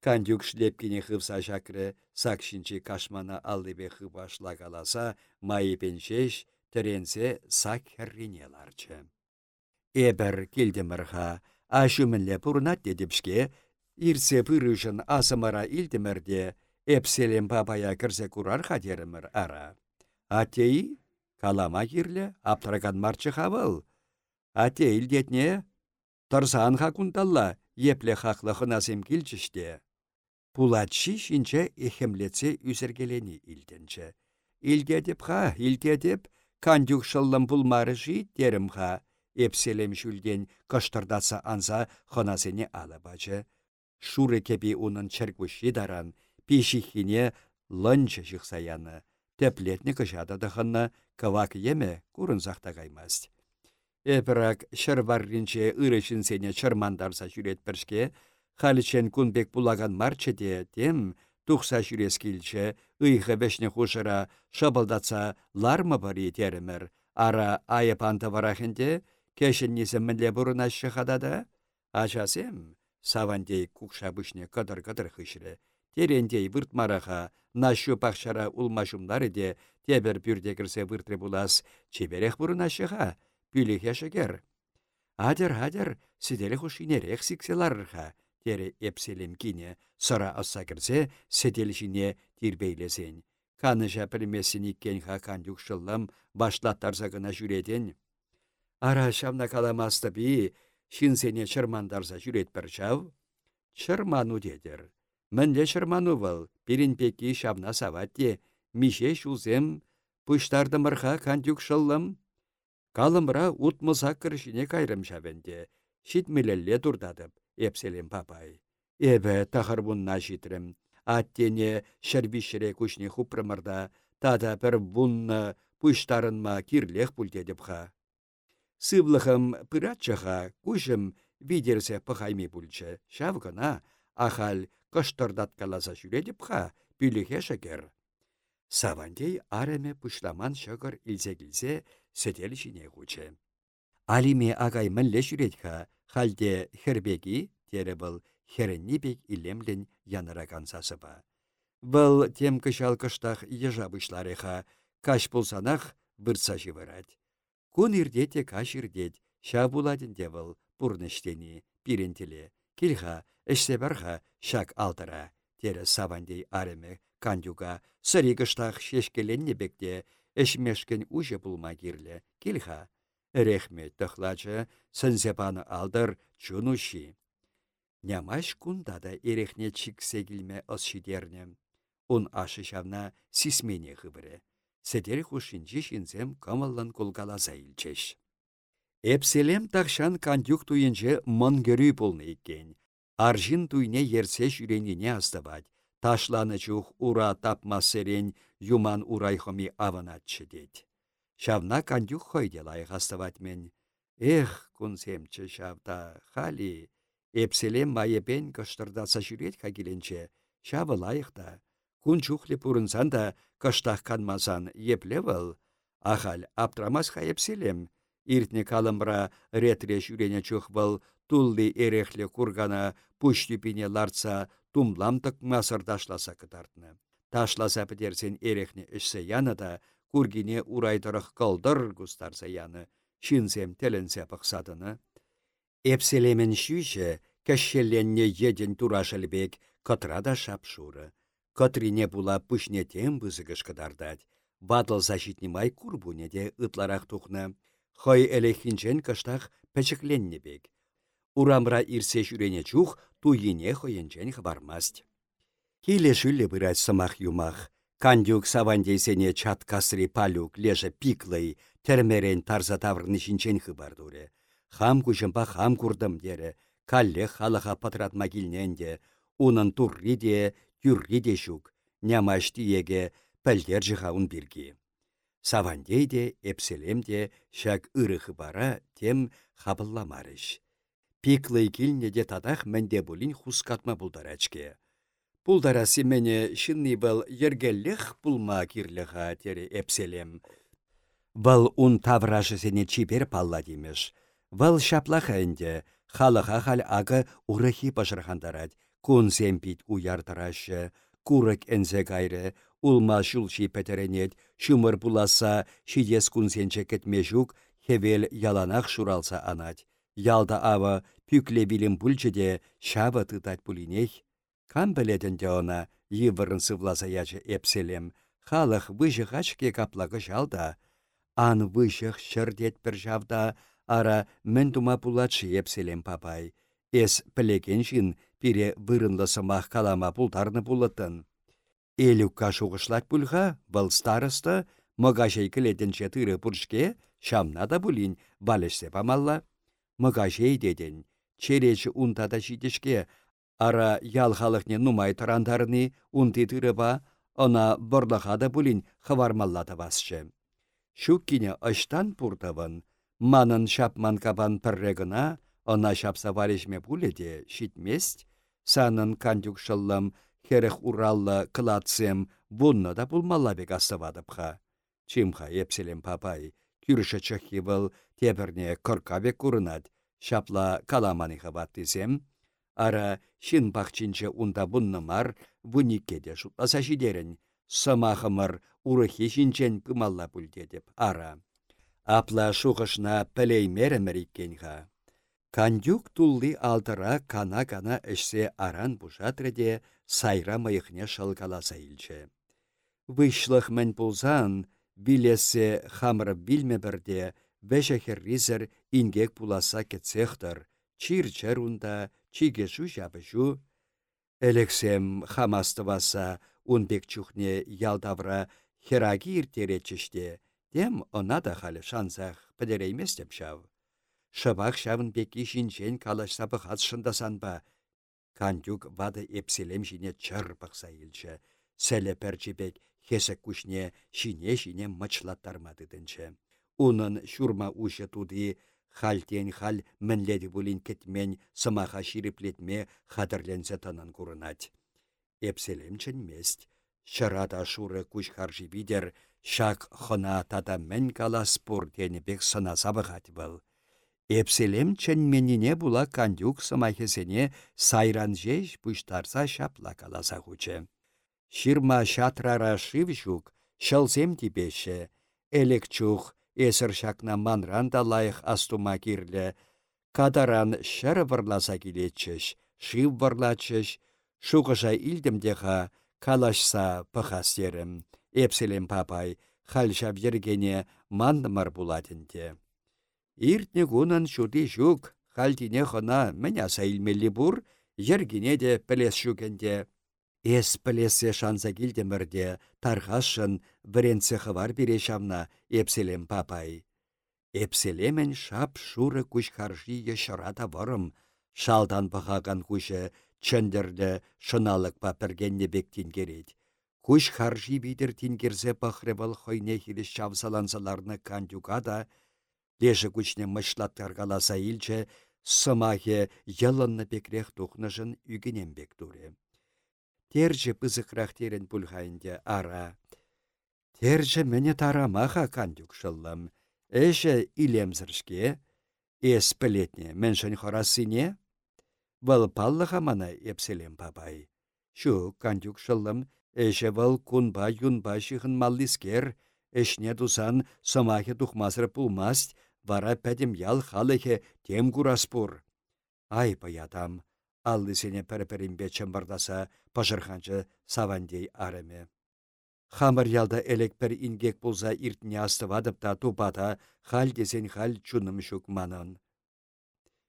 Кандюк шлепкине хывса жакры, сакшинче кашмана аллыбе хыбашла каласа, майы пеншеш, теренсе сак херрине ларчы. Эбір келдімірға, ашумінле пұрнат дедіпшке, ирсе пырышын асымара илдімірде, Эпселем бабая кірсе курар хадерімір ара. Атей, калама кирле, аптыраган марчы хавыл. Атей илдетне, тұрсан хакунталла, епле хақлы хынасем килчіште. Пулатши шинче эхемлетсе үсіргелені илденче. Илдетіп ха, илдетіп, кандюк шыллым пулмары жи дерім ха. Эпселем шүлден кыштырдаса анса хынасене алабачы. Шуры кепи унын чәргуші даран, пишихине лынчы жықсаяны. Теплетні кышада дұхынна кывак еме курынзақта каймаст. Эпірак шырварринче ырышын сене чырмандарса жүрет біршке, халичен кунбек булаган марчеде тем тухса жүрес келче, ыйхы бешне хушыра шабылдатса лармы. Ара айып анты варахынде, кешін несім мінле бұрын ашы хадада? Ачасем, савандей кукша бүшне кыдыр-кыдыр хышыры. Терендей выртмараха, нашу пахшара улмашумлары де, тебір выртры булас, чеберех бұрынашыға, пүліхе шыгер. Адер-адер, сиделі сикселарырха, тере эпселем кине, сыра аса кірсе, седел жіне тирбейлесен. Каныжа пілмесін иккен ха кандюк шыллым башлаттарса гына жүреден. Ара шамна каламасты би, шинсене чырмандарса жүрет бір жау. Чырману дедір. Мінде чырману выл, пирин пеки шамна саватте, мише шулзем, пұштарды мырха кандюк шыллым. Калымра утмыса кіршіне кайрым шавенде, шитмелелле епселем папай. Эбе тахыр бунна житрім. Аттене шәрбишіре күшне хупрымырда, тада бір бунны пұштарынма кирлех пульдедіп ха. Сывлыхым пыратчыха күшім видерсе пахайми пульчы. Шавгына ахал кыштырдат каласа жүредіп ха, пүліхе шакер. Савандей ареме пушламан шыгыр илзе-килзе сетел жіне. Алиме агай мінле жүредха, халде хербеги, тере был хереннипек илемлен яныраган сасыба. Бұл тем кышал кыштах ежа бұшлареха, каш болсанах бұртса живырад. Кун ирдете каш ирдет, ша буладын девыл, пурныштени, пирентеле, килха, эшсебарха шак алтыра, тере савандей ареме кандюга, сыри кыштах шешкеленне бекте, эшмешкен уже булма кирле, килха. Рехме тăхлачы, сынсепаны алдыр, чунуши. Нямаш кунда да эрехне чиксе килме ысшидерне. Он ашы çавна сисмене хыбыры. Седер хушинчи шинзем кымыллын кулгаласа илчеш. Эпселем тахшан кандюк туйынче көрі болны иккен. Аржин туйне ерсе жүреніне астабад. Ташланы чух ура тапма серен юман урайхыми аванатчы дед. Шавна кандюк хойде лайық астабад Эх, кунсемчі шавда, хали, Эпселем майепен кыштырдаса жүрет кагеленче, шавы лайықта. Кун чухле пурынсан да кыштах канмасан епле вăл. Ахал аптрамас ха эпселем. Иртне калымра ретре жүрене чух вăл тулли эрехле кургана пуштюпине ларца тумлам масыр ташласа кытартны. Ташласа пітерсен эрехне ішсе яны да, кургине урайдырық кылдыр густарса яны, шинсем теленсе пықсадыны. Эпселемен шүйші, кәшшеленне еден турашылбек, кытра да шапшуры. Кытрине була пүшнетем бұзығыш кыдардад. Бадыл защитнимай курбуне де ытларақ тухны. Хой әлехінчен кыштақ пәчікленне бек. Урамра ирсе жүрене чух, туйине хойенчен хабармаст. Хиле жүлі бұрат сымақ юмах. Кандюк савандейсене чат касри палюк леже пиклый, термерен тарза таврны шинчен хыбардуре хам күшімпа хам курдым дере, калле халаха патратма килненде, унын турри де, тюрри де шук, нямашти еге пәлдер. Савандей де, эпселем де, шак ырыхы бара, тем хабылламарыш. Пиклый килне де тадах мәнде бұлін хускатма бұлдарачке. Пулдарасы мәне шынны был ергеллех пулма кирліға тере эпселем. Бұл ун таврашы сене чипер палла демеш. Вăл çаплаха ӗнде, халыха хал агы урăхи пăшырхандарать, кун семпит уяртарашы, курăк ӗнсе кайры, улма çулши пәтеренет, çумăр пуласа çитес кунсенче кетме çук, хевел яланах шуралса анать. Ялда ава пюкле билим пульчче çавă тытать пулинех. Кам білетінде она, йывырын сывласа ячы эпселем, халық выжық ачке каплагы жалда. Ан выжық шырдет бір жавда, ара мін тума епселем папай. Эс пілекен жин пире вырынлысымақ калама пултарны пулытын. Элюкка шуғышлат пульха, был старыста, мұғажей кілетінше тыры пұршке, шамна да бұлін памалла. Унтада жидешке, ара ял халықне нумай тарандарыны унты ба, она бұрлыға да бұлін хывармаллады басшы. Шуккине ыштан пуртавын, Манын шапман кабан піррегіна, она шапса варежме пуледе шитмест, санын кандюк шыллым, херех ураллы кылатсем, бунны да булмалла бек астывадыпха. Чимха епселем папай, күріші чықхи был тебірне бек курынат, шапла каламаны хабаттызем, ара шин пахчинче унда мар, вуниккеде шутласа жидерін, сымахымыр урыхи шинчен кымалла пульдедіп, ара. Апла шухышна пілей меріміріккенға. Кандюк тулли алтыра кана-кана ішсе аран бұжатреде сайра мыйықне шылкаласа илче. Вышлых мән пулзан, билесе хамры билме бірде, вәші херризер ингек пуласа кетсехтір, чир чарунда, чигешу жабышу. Элексем хамастываса, унбек чухне ялдавра хераги иртеречіште, дем она да халі шанзах пӹдереймес деп шав. Шыбақ шавын бекі жинчен калашса бұғат шындасан ба, Кандюк вады эпселем жіне чыр бұқса елші. Сәлі пәрчебек хесік күшне шине-шине дінчі. Унын шурма ушы туды хальтен хал мінледі бұлін кетмен сымаға шириплетме хадырленсе тынын күрінат. Эпселем мест. Шырада шуры күш харжи бидер, шак хына тада мен кала спор бек сына сабығат был. Эпселем чәнменіне була кандюк сымахесене сайран жеш пұштарса шапла каласа хучы. Ширма шатрара шив жук, шылзем типеше, элек чух, эсір шакна манран да лайық астума кирлі, кадаран шыр варласа келетчіш, шив варлачыш, шуғыжа илдімдеға калашса пăхастерім. Эпселем папай, хальшап ергене мандымар буладінде. Иртне гунан шуды жук, хальтине хына меня илмелли бур, ергене де пілес шукенде. Эс пілесе шанса килдемірде, тархашын віренсе хывар бере шамна, эпселем папай. Эпселемен шап шуры күш харжи ешырата варым, шалдан пахаган күші чөндірді шыналык папіргенне бектін керет. Күш харжи бидір тингерзе пахребал хойне хилі шавсалансаларны кандюкада, Леші күчне мышлаттаргаласа илче, сымахе ялынны бекрех тухнышын үгінен бек туре. Терже пызықрақ терен пульхайынде ара. Терже мәне тарамаха кандюк шыллым. Эше илемзіршке, эс пілетне міншін хорасыне, Вăл паллыха мана епселем папай. Шу кандюк шыллым, эше вăл кунба юнба шихын маллискер, эшне тусан сымахе тухмасыр пулмасть, вара пәдім ял халыхе тем кураспур. Ай паятам, аллы сене пәрі-пәрімбе чымбардаса пажырханчы савандей арыме. Хамыр ялда элек пір ингек болса иртіне астывадып та тупата хал десен хал чуным шук манын.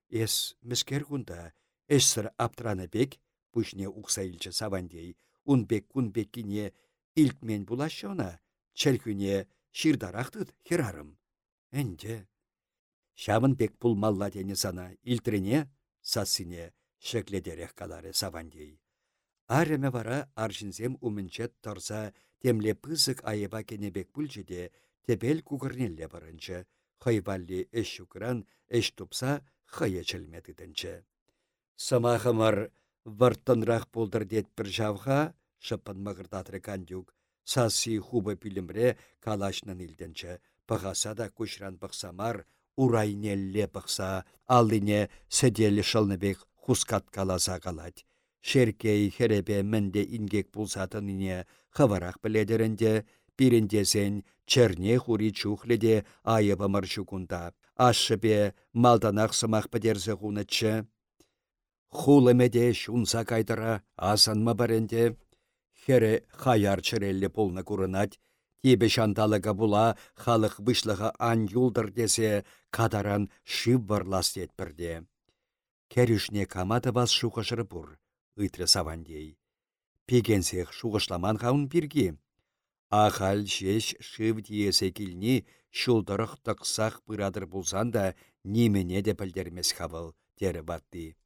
Эс міскер күнда, эшсір аптраны бек, пүшне ұқса илчі савандей, унбек күнбеккіне илтмен булашона, чәлкүне ширдарақтыд херарым. Әнде, Шавын пек пулмалла тені сана, илтрене, сасыне, шекледерек калары савандей. Ареме вара аршинзем умінчет торса, темле пызык айыба кенебек пульчеде, тебел кугырнелле барынчы, хайвалли эш шукран, эш тупса, хая чілмедідінші. Самахымар варттынрақ болдыр дет бір жавға, шыпын мағырдатры кандюк, сасы хубы пилімре калашнын илдінші, пағаса да күшран бұқсамар, урайнелле пықса, алыне седелі шылныбек хускат каласа калать. Шеркей херебе мінде ингек пулсатыныне хаварақ біледерінде, пиріндесен черне хури чухледе айыбы маршукунда. Ашшыбе малданақ сымақ бідерзі хунычы. Хулымеде шунса кайдыра асанма баренде. Хере хаяр чырелле пулны курынать, Ебе шанталыға була халық вышлыға ан юлдыр десе, кадаран шив барлас етпірде. Кәрішне каматы бас шуғышыры бұр, ұйтры савандей. Пегенсех шуғышламан қауын бірге. Ағал жеш шив диесе келні, шулдырық тұқсақ бұрадыр бұлсан да, немене де білдермес қабыл, дері батты.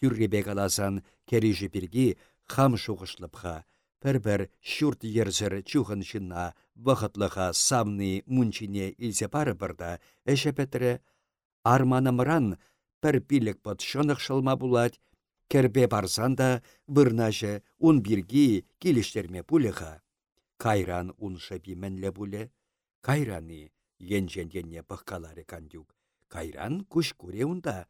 Түрребек аласан кәріші бірге хам шуғышлыпға, Пір-бір шүрт ерзір чухын шынна, вақытлыға самны мұнчине илсе пары бірда, әші пәтірі арманымран пір пилік бұт шынық шылма бұлад, кербе барсан да вырнажы ун біргі келіштерме пулыға. Кайран ун шәпі мәнлі бұлі, кайраны енженденне пыққалары кандюк. Кайран күш көре унда.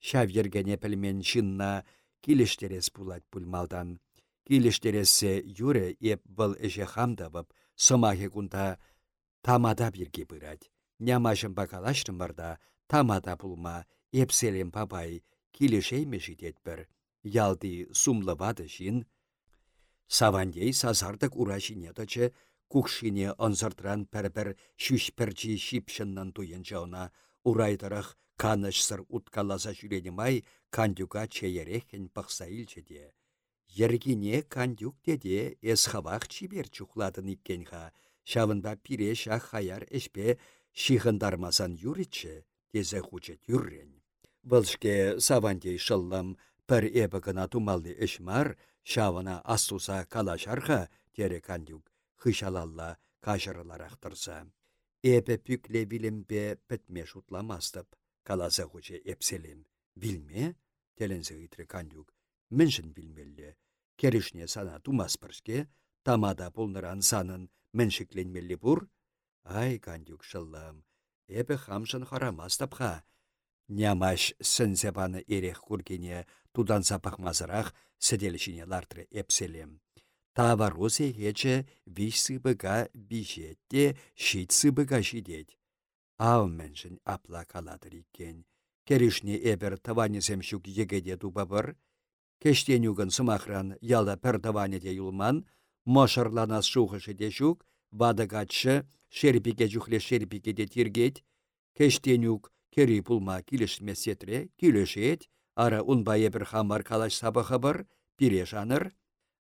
Шав ергене пілмен шынна келіштерес бұлад пульмалдан килештересе юре еп бұл эше хамдабып, сымахе кунда тамада бирге бұрад. Нямашын бакалаштым барда, тамада пулма, епселем папай, килешейме житет бір. Ялды сумлы вады жин. Савандей сазардық урашине дочы, кукшине онсыртран пір-пір шүшпірчі шипшыннан туйын жауна, урайдырық канышсыр уткаласа жүрене кандюга чейерехен илчеде. Ергине кандюк деде эсхавақ чибер чухладын иккенха, шавында пире шах хаяр эшпе шихындармасан юричче, тезе хучет юррен. Вăлшке савандей шыллам пір эбі гына тумалли эшмар, шавына астуса калашарха, тере кандюк, хышалалла кажырыларақ тұрса. Эбі пүкле билімбе пітме шутламастып, каласа хуче эпселем. Билме? Теленсе ыйтры кандюк. Міншін билмелле. Керішне сана тумас піршке, тамада пулныран санын міншікленмелле бұр. Ай, кандюк шыллам, эбі хамшын харамастапха, Нямаш баны ерех кургене тудан сапақмазырақ сәделішіне лартры эпселем. Таварусе хече виш сыбыга бишетте шит сыбыга шидет. Ау мэншін апла каладыр иккен. Керішне эбір таванесем шук егеде тубабыр. Кештен югын сымахран яла пір таванеде юлман, мошырланас шухышы де шук, вадыгатшы шерпике жүхле шерпике де тиргет, кештен юг Кері пулма килешме сетре, килешет, ара унбайы бір хамар калаш сабы хабар, пире жаныр.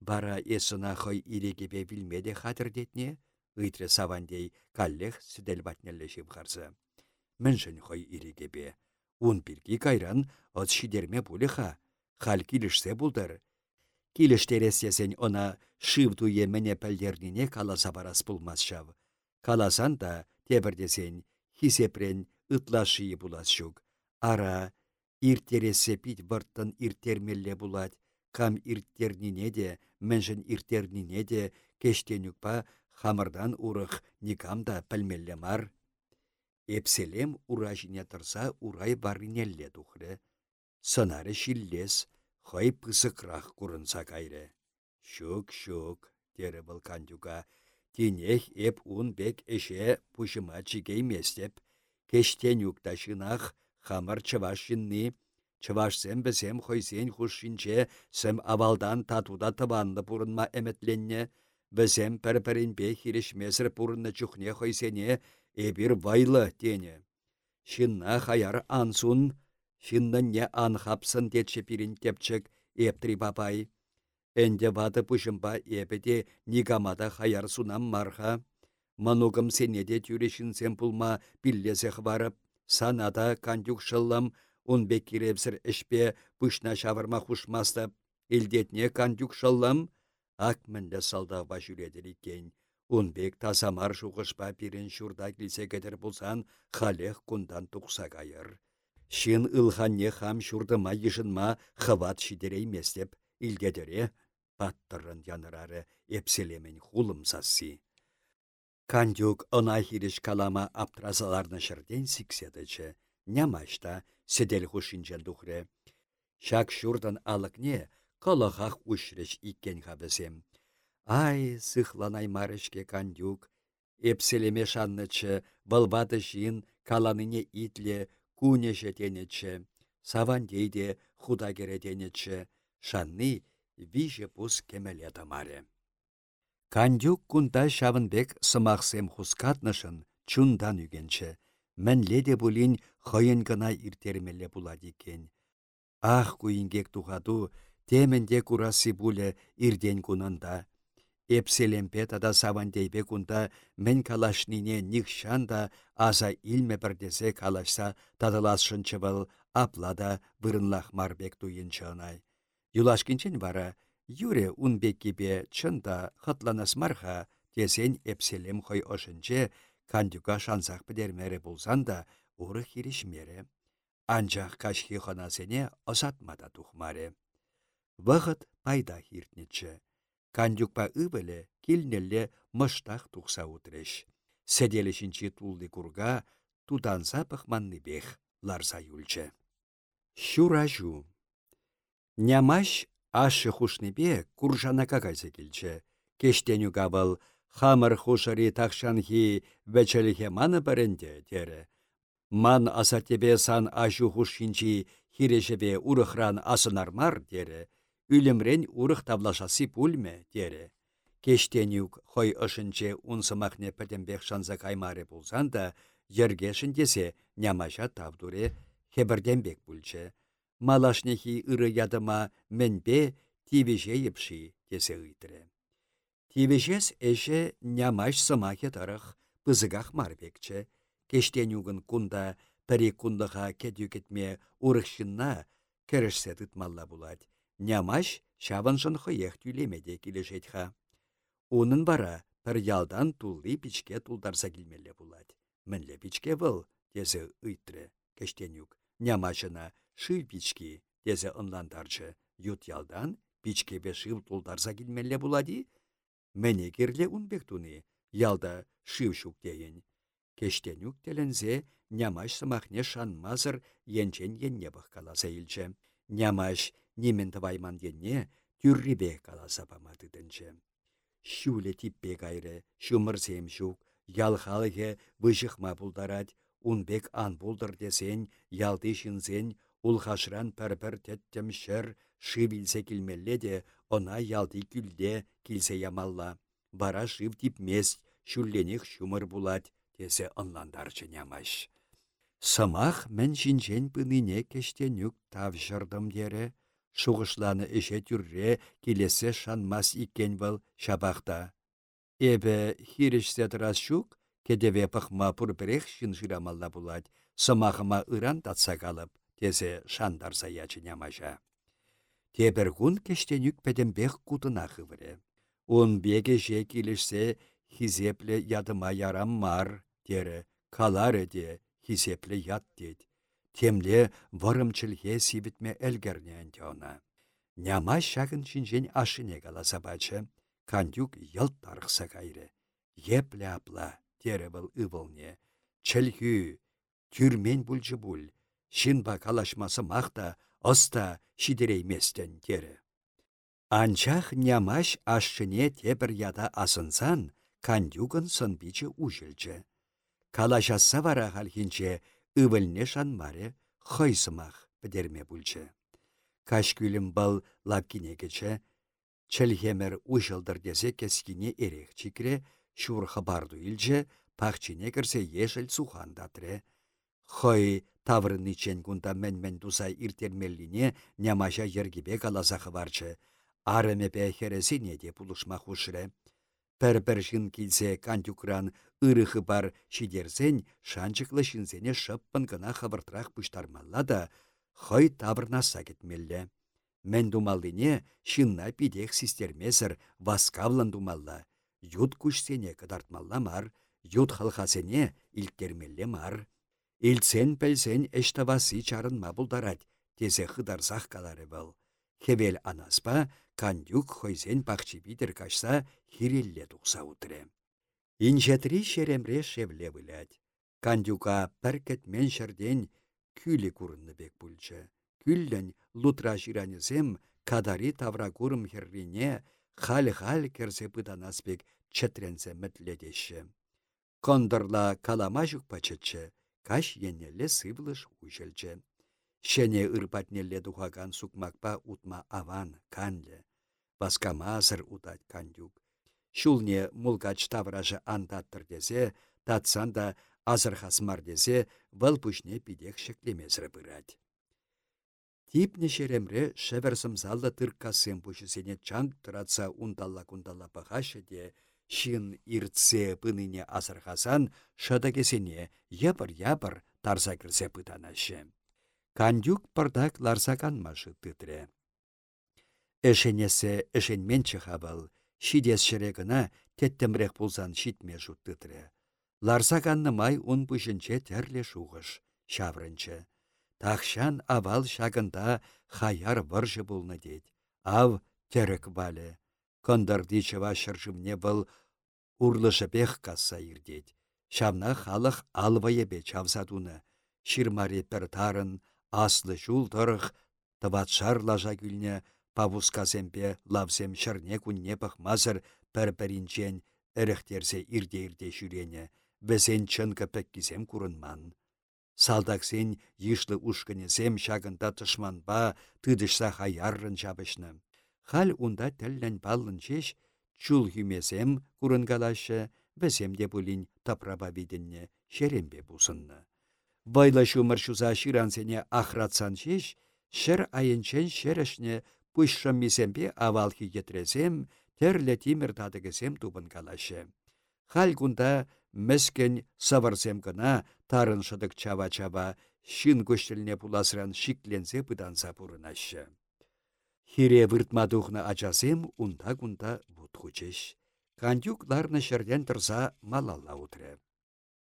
Бара есына хой ирегебе білмеде хатырдетне, үйтре савандей каллех сідел батнеллешіп қарсы. Міншін хой ирегебе. Ун біргі кайран от шидерме ха, хал килешсе бұлдар. Килештерес есен она шивдуе мене пәлдернине каласа барас пулмас шав. Каласан да тебірдесен, хисепрен ытлашии булас щук. Ара иртересе пить варттан иртермелле булать, кам иртернине де, мэншін иртернине де, кештенюкпа хамырдан урых никамда пәлмелле мар. Эпселем уражине тұрса урай баринелле тухры. Сынары шиллес, хой пысықрақ курынса кайры. Шук-шук, тері бұл кандюка, тенех эп ун бек эше пушыма чигейместеп, Кештен юкташынах хамар чывашынны, чывашсем бізем хойсен хушинче сәм авалдан татуда тыванны пурынма әмітленне, бізем пір-пірінбе хирішмесір пурынны чухне хойсене эбір вайлы тене. Шинна хаяр ансун, шинна не анхапсын детші пирин тепчік эптри бабай. Энде вады пушымба эбеде нигамада хаяр сунам марха. Манугым сенеде тюрешінсен пулма пиллесех барып, санада кандюк шыллам, он беккерепсір ішпе пышна шавырма хушмастып, илдетне кандюк шыллам, ак мінді салдағба жүредір екен. Унбек тазамар шуғышпа пирен шурда келсе кетір болсан, халех кундан тұқса кайыр. Шин ылханне хам шурдыма ешінма хыват шидерей местеп, илдедіре, паттырын янырары эпселемен хулым. Кандюк ына хириш калама аптразаларны шырден сикседычы, нямашта седел хушинчен духре. Шак шурдан алыкне колохах ушреш иккен хабесем. Ай, сыхланай марышке кандюк, эпселеме шаннычы, былбады жин каланыне итле куне жетенечі, савандейде худа керетенечі, шанны виже пус кемеле тамаре. Кандюк кунта шавынбек сымақсем хускатнышын чундан үгенчі. Мән леде бұлін хойын гына иртермелі бұлады екен. Ах куингек тухаду, теменде курасы бұлі ирден кунында. Эпселемпе тада савандейбе кунда мен калашнине нихшанда аза илме бірдесе калашса тадыласшынчы был аплада вырынлах марбек туйынчы Юлашкинчен вара, Юре унбеккипе чында хатланас марха тесен эпселем хой ошынче кандюка шансақ бідермері болсан да уры хиришмере. Анчах кашхи ханасене осатмада тухмаре. Вғыт пайда хиртнечі. Кандюкпа ыбылі килнелле мыштақ тухса утреш. Седелішінчі тулды курга туданса пықманны бех ларса юлчы. Шуражу. Нямаш Ашы хушнипе куржанака кайса келчі. Кештеню габыл, хамыр хушари тақшанхи вәчеліхе маны бірінде дері. Ман асатебе сан ашу хушинчи хирешебе урыхран асынармар дері. Үлімрен урых таблашасы пульме дері. Кештенюк хой ышынче унсымахне пәтембек шанса каймаре булсан да, ергешін десе нямаша тавдуре хебірденбек бүлчі. Малашнехи ыры ядыма мінбе тивеже епши десе ыйтыры. Тивежес эше нямаш сымахе тарых пызыгах марбекче. Кештенюгын кунда пәрі кундыға кәдюкетме урықшынна кәрішсе тытмалла булать. Нямаш шаваншын хыех тюлемеде. Унын бара пір ялдан тулли пичке тулдарса келмелі булать. Мінле пичке был, тезе ыйтры, кештенюк. Нямашына шый пички, тезе ынландарчы. Ют ялдан бе шыв тулдарса келмелі булади. Мәне керле унбек туны, ялда шыв шук дейін. Кештенюк телензе нямаш сымахне шанмазыр енчен енне каласа илче. Нямаш немен вайман енне тюррибе каласа памадыдынче. Шуле типпе кайры, шумырсем шук, ялхалыге вышықма пулдарать, унбек ан пулдыр десен, ялды шинсен, улхашран пір-пір теттім шыр, шивилсе килмелле де, она ялды күлде килсе ямалла. Бара шив типмес, шулленех шумыр булать, десе ынландарчы нямаш. Сымах мен шинчен пыныне кештенюк тав жырдым дере, шуғышланы эше түрре келесе шанмас иккен был шабақта. Эбе хирішсе тұрас шук, кедеве пықма пұрбірех шын жирамалла булать, сымағыма ыран татса қалып, тезе шандарса ячы нямажа. Тебір күн кештенюк пәдембек кутына хывыры. Он беге же келішсе хизепле ядыма ярам мар, дері, калары де хизепле ят дед темле вырымчылхе сибітме әлгерне антеона. Няма шагын шинжен ашыне каласа бачы, кандюк йылт тарықса кайры. Епле апла, тере был ывылне. Чілхü, тюрмен бүлчі бүл, шинба калашмасы мақта, оста шидерейместен тере. Анчах нямаш ашшыне тебір яда асынсан, кандюгын сынбичі ужылчы. Калашасы вара халхинче ывылне шанмаре хойсымах пӹдерме пульчче. Каш күлім бал лапкине кече, чӹлхемер ушылдыр десе кескине эрех чикре, шур хабарду илче, пахчине кірсе ешіл сухандатре. Хой таврынны чен кунда мен-мен туса иртермеллине нямаша ергебе каласа барчы. Арыме пе хересине де пулышма хушре. Пір-пір шын келсе кантюкран ырыхы бар шидерсен шанчықлы шинсене шыппын гына хабыртырақ да, хой табырнаса кетмелле. Мен думалдыне шынна пидех систермесір васкавлан думалла. Ют күшсене кыдартмалла мар, ют халхасене илттермелле мар. Илсен пәлсен эштавасы чарын бұлдарад, тезе хыдарсақ калары был. Хевел анаспа кандюк хойзен пахчи бидер кашса хирелле тухса утре. Инчетри шеремре шевле вылять. Кандюка пәркет мен шырден күлі курынны бек бүлчі. Күллен лутра жиранезем кадари тавра курым херрине хал-хал керсе пыданаспек четренсе мәтледеші. Кондырла калама жүк каш еннелі сывлыш ужелчі. Шене ырпатнелле духаган сукмакпа утма аван, канле. Баскамазыр утать кандюк. Шулне мулгач тавражы андаттыр десе, татсан да азырхасмар десе, вăл пүшне пидех шеклемесрі бұрад. Типне шеремре шеверсым залда тыркасем пүшісене чанг тұратса ундалла-кундалла пахашы де, шин иртсе пыныне азырхасан шыдагесене ябыр-ябыр тарса кірсе пытанашы. Кандюк пырдак ларсаканмашы тытре. Эшенесе эшенмен чыхабыл, шидес шерегіна теттемрек пулсан шитме жуттытыры. Ларса канны май ун пүшінче тәрле шуғыш, шаврынчы. Тахшан авал шагында хаяр выржы булны дед. Ав терек валі. Кондырды чыва шыржымне был урлышы пех касса ирдет. Шамна халық алвайебе чавсадуны. Ширмаре пір тарын, аслы тұрық, тыватшар лажа күлне Павускасемпе лавсем шырне күнне пықмазыр пір-пірінчен іріхтерсе ирде-ирде жүрене, бізен чын кізем күрінман. Салдаксен ешлі ұшқынесем шағында ба тыдышса хаяррын жабышны. Хал унда тәллән балын жеш, чул хюмесем курын калашы, вәсем де бұлін тапраба видінне шерембе бұсынны. Байла шумыр шуза ширансене ахратсан шеш, шыр айынчен шерешне пұшшым мисембе авалхи кетресем, терлі тимір тадығысем тубын калашы. Хал күнда мәскен саварсем гына тарын шыдық чава-чава, шын көштіліне пуласыран шикленсе пыданса пурынашы. Хире выртмадухна ачасем унта-кунта бұтхучеш. Кандюк ларны шерден тұрса малалла утре.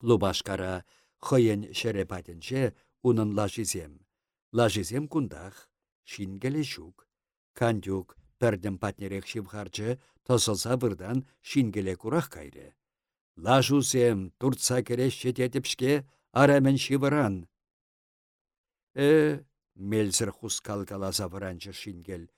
Лубашкара хойен шерепатенче унын лажизем. Лажизем кундах, шингеле шук. Кандюк пәрдім патнерек шивхарчы тосылса бұрдан шингеле курах кайры. Лажусем туртса кереш шететіпшке арамен шивыран. Э, мелзір хускалкаласа варанчы шингел.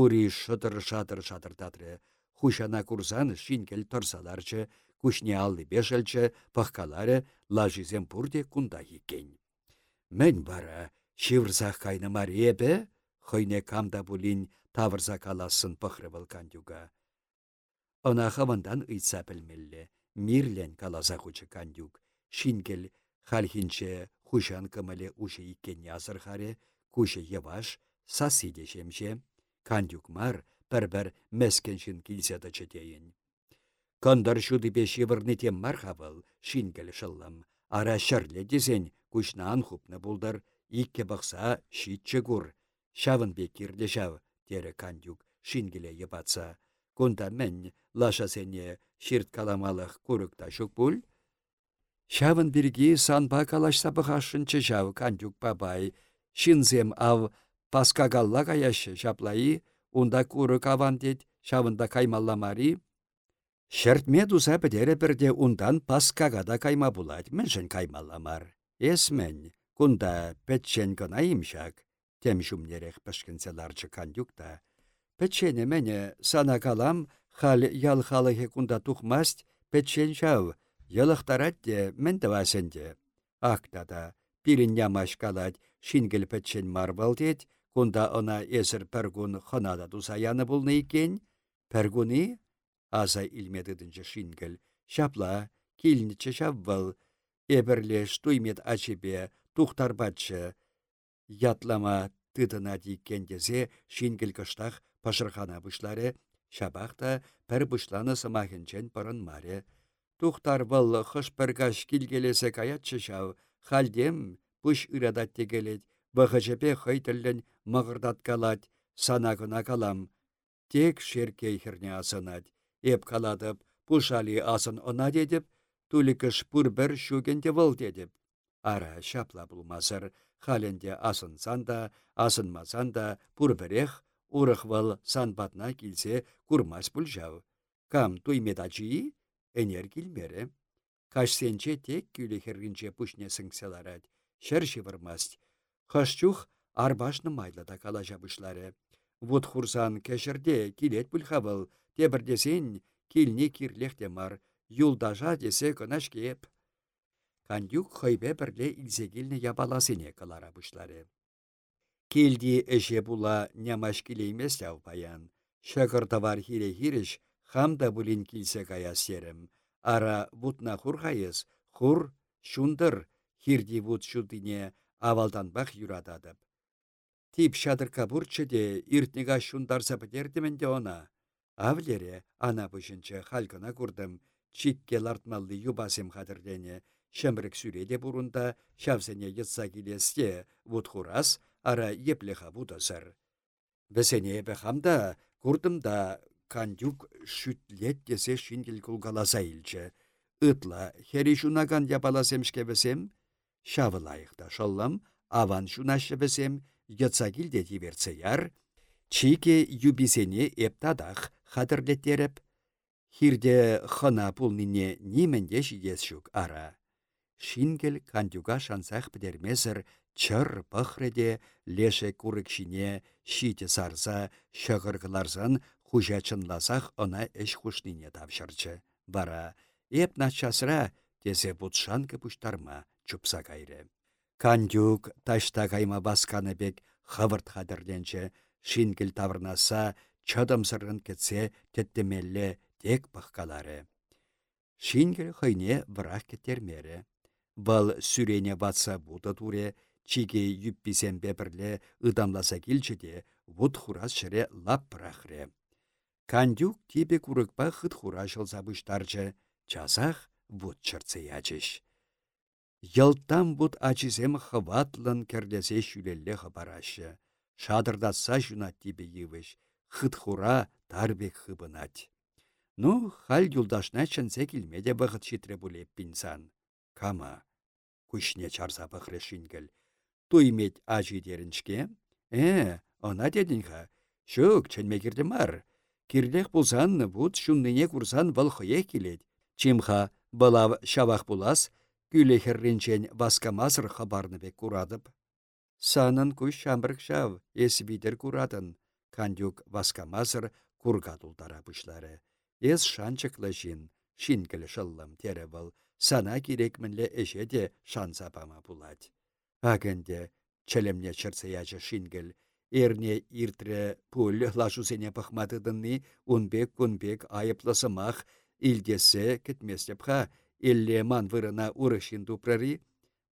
Ури шытыр шатыр шатыр татры. Хушана курсан шингел торсаларчы, кушне алды бешелчі, пахкалары лажизем пурде кунда екен. Мен бара, шивырзақ кайны марепе, хойне камда булин тавырза каласын пахрывал кандюга. Она хавандан ыйтса білмелле, мирлен каласа хучы кандюк. Шингел хальхинче хушан кымыле ушы иккен языр харе, кушы еваш, сасиде жемже, кандюк мар, пір-бір мәскеншін килседі четейін. Кондар шуды мар хавыл, шингел шыллым. Ара шарле дезен, кушнан хупны булдар, икке бақса шитче гур. Шавын бекирле шав, тере кандюк, шингеле ебатса. Кунда мен лаша сене ширт каламалық курыкта шук бұл, Шавын бірге санпа калашса бұғашынчы жау кандюк бабай. Шинзем ав паскагалла каяшы жаплайы, унда куры каван дед, шавында каймалламари. Шертме дуза бідері бірде ундан паскагада кайма булать, міншін каймалламар. Эсмен, кунда пәтчен гына имшак. Тем жұмнерек пішкінселарчы кандюкта. Пәтчені мәне сана калам, хал ял халығы кунда тухмаст, пәтчен жау, Йылықтаратте мен тывасенде. Ақтада, пирин ямаш пәтшен марбал дед, кунда она эсір пәргун ханада тусаяны болны екен. Пәргуни? Аза илмедідінчі шингел. Шапла, килнічі шапвал. Эбірле штуймет ачебе, тухтар батчы. Ятлама тыдына деккендезе шингел кыштақ пашырхана бұшлары, шабақта пәр бұшланы сымахынчен пырын маре. Тухтар бұл хыш піргаш килгелесе каятчы шау, халдем пуш ырадат тегелет, бұғычепе хыйтілін мағырдат калат, санагына калам. Тек шеркей хірне асынат, еп каладып, пушали асын она дедіп, тулікіш пұр бір шугенде выл дедіп. Ара шапла бұлмазыр, халенде асын санда, асынмасан да пұр бірех, урық выл сан келсе курмас жау. Кам туймедачи? Энер килмере. Кашсенче тек күлі хергінче пүшне сыңселарад. Шерші вырмаст. Хашчух арбашны майлада кала жабышлары. Вот хурсан кешерде килет бүлхавыл. Тебірдесен килне кирлехте мар. Юлдажа десе кынаш кеп. Кандюк хойбе бірле илзегілні ябаласыне калара бұшлары. Келді эше була нямаш килеймес яу паян. Шықыр тавар хире хиреш хамда булин килсе кая серем. Ара вутна хур хайыз, хур, шундыр, хирди вут шудине авалданбақ юрададып. Тип шадыр кабурчы де иртнега шундарса де она. Авлере ана бұшынчы халкына курдым, чикке лартмалды юбасем хадырдене, шемрік сүреде бұрында шавсене етса келесте вут хурас, ара еплеха вудасыр. Бәсене бәхамда, курдымда кандюк шүтлет десе шингел кулгаласа илчче. Ытла, хери шунаган япаласемшке бесем, шавылайықта шоллам, аван шунашы бесем, йытса килде тиверце яр, чике юбисене эптадах хатырлеттереп, хирде хына пулнине нименде шидес шук ара. Шингел кандюга шансах бідермезір чыр пăхреде леше курыкшине шите сарса шығырғыларзан Хужа она эш хушнине тавшырчы. Бара, эп начасра тезе бутшанка пуштарма чупса кайры. Кандюк ташта кайма басканы бек хавырт хадырленче, шинкел таврнаса, чыдым сырын кетсе теттемелле тек пахкалары. Шингел хыйне врах кеттермере. Бұл сүрене ватса буды туре, чиге юпписен бепірле ыдамласа келчеде, вуд хурас шыре лап прахре. Кандюк типе курыкпа хыт хура жылса часах вуд чырцы. Йылтам бұд ачызем хыватлын кердесе шүлелле хабарашы. Шадырдатса жунат типе йывыш, хыт хура тарбек хыбынать. Ну, хал юлдашна чынсе келмеде бұғыт шитре бұлеп пинсан. Кама, күшне чарса бұқры шингіл. Туймет ажи дерінчке? Э, она дедінха, шук чынме кірді мар. Кирлех бұлсан, бұд шунныне курсан бұл хые келет. Чимха, бұлав шавақ бұлас, күлехерренчен васкамазыр хабарны бек курадып. Санын күш шамбырк шав, ес бидер курадын. Кандюк васкамазыр курга тултара бұшлары. Ес шанчықлы жин, шинкіл шыллым тере бұл, сана керекмінлі эше де шанса пама бұлад. Агенде чәлемне чырсы ячы шингіл, Эрне иртре пуль лашусене пахматыдынны унбек-кунбек айыплысымақ илдесе кетместепха, илле ман вырына урышин дупрari,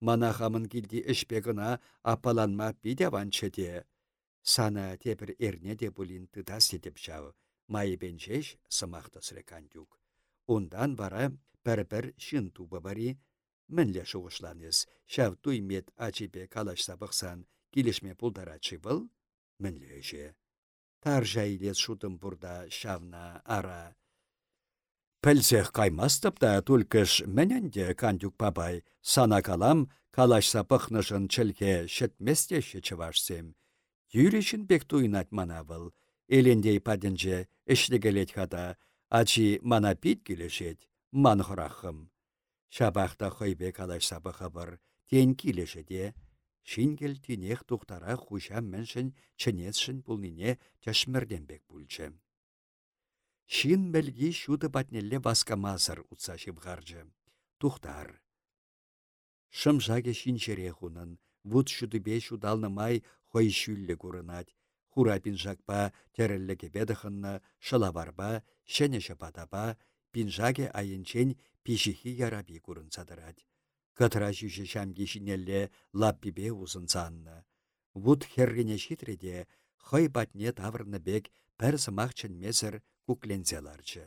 мана хамын килди ішпегіна апаланма бидяван чеде. Сана тепір эрне де бұлін тыда сетеп жау, майы бенчеш сымақты кандюк. Ондан бара пір-пір шын тубы бари, мінле шуғышланыз, шав туймет ачипе калаш сабықсан, келішме пулдара чыбыл, мінлеже. Тар жайлес шутым бұрда шавна ара. Пілсех каймастып та түлкіш мінінде кандюк бабай, сана калам калашса пықнышын чілке шетместеші чывашсем. Юрешін бек туйнат мана был. Елендей падінже ішлігілет хада, ачи мана пит келешет, ман хұрақым. Шабақта хойбе калашса бұқыбыр, тен келешеде, Шингел тинех тухтара хуша мменшін чынесшін пулнине тяшмерденбек пульчче. Шин бәлги шуды батнелле баскамазыр утса шыбғаржы. Тухтар. Шымжаге шинчере хунын, вуд шудыбе шудалны май хой шүллі курынать. Хура пинжакпа тереллі кебедіхынны, шылаварба, шәне шапатаба, пинжаге айынчен пишихи яраби курын садырать. Кытыра жүші шамге шинелле лаппибе узынсанны. Вуд херрене шитреде, хой батне бек пәр сымақ чынмезір куклензеларчы.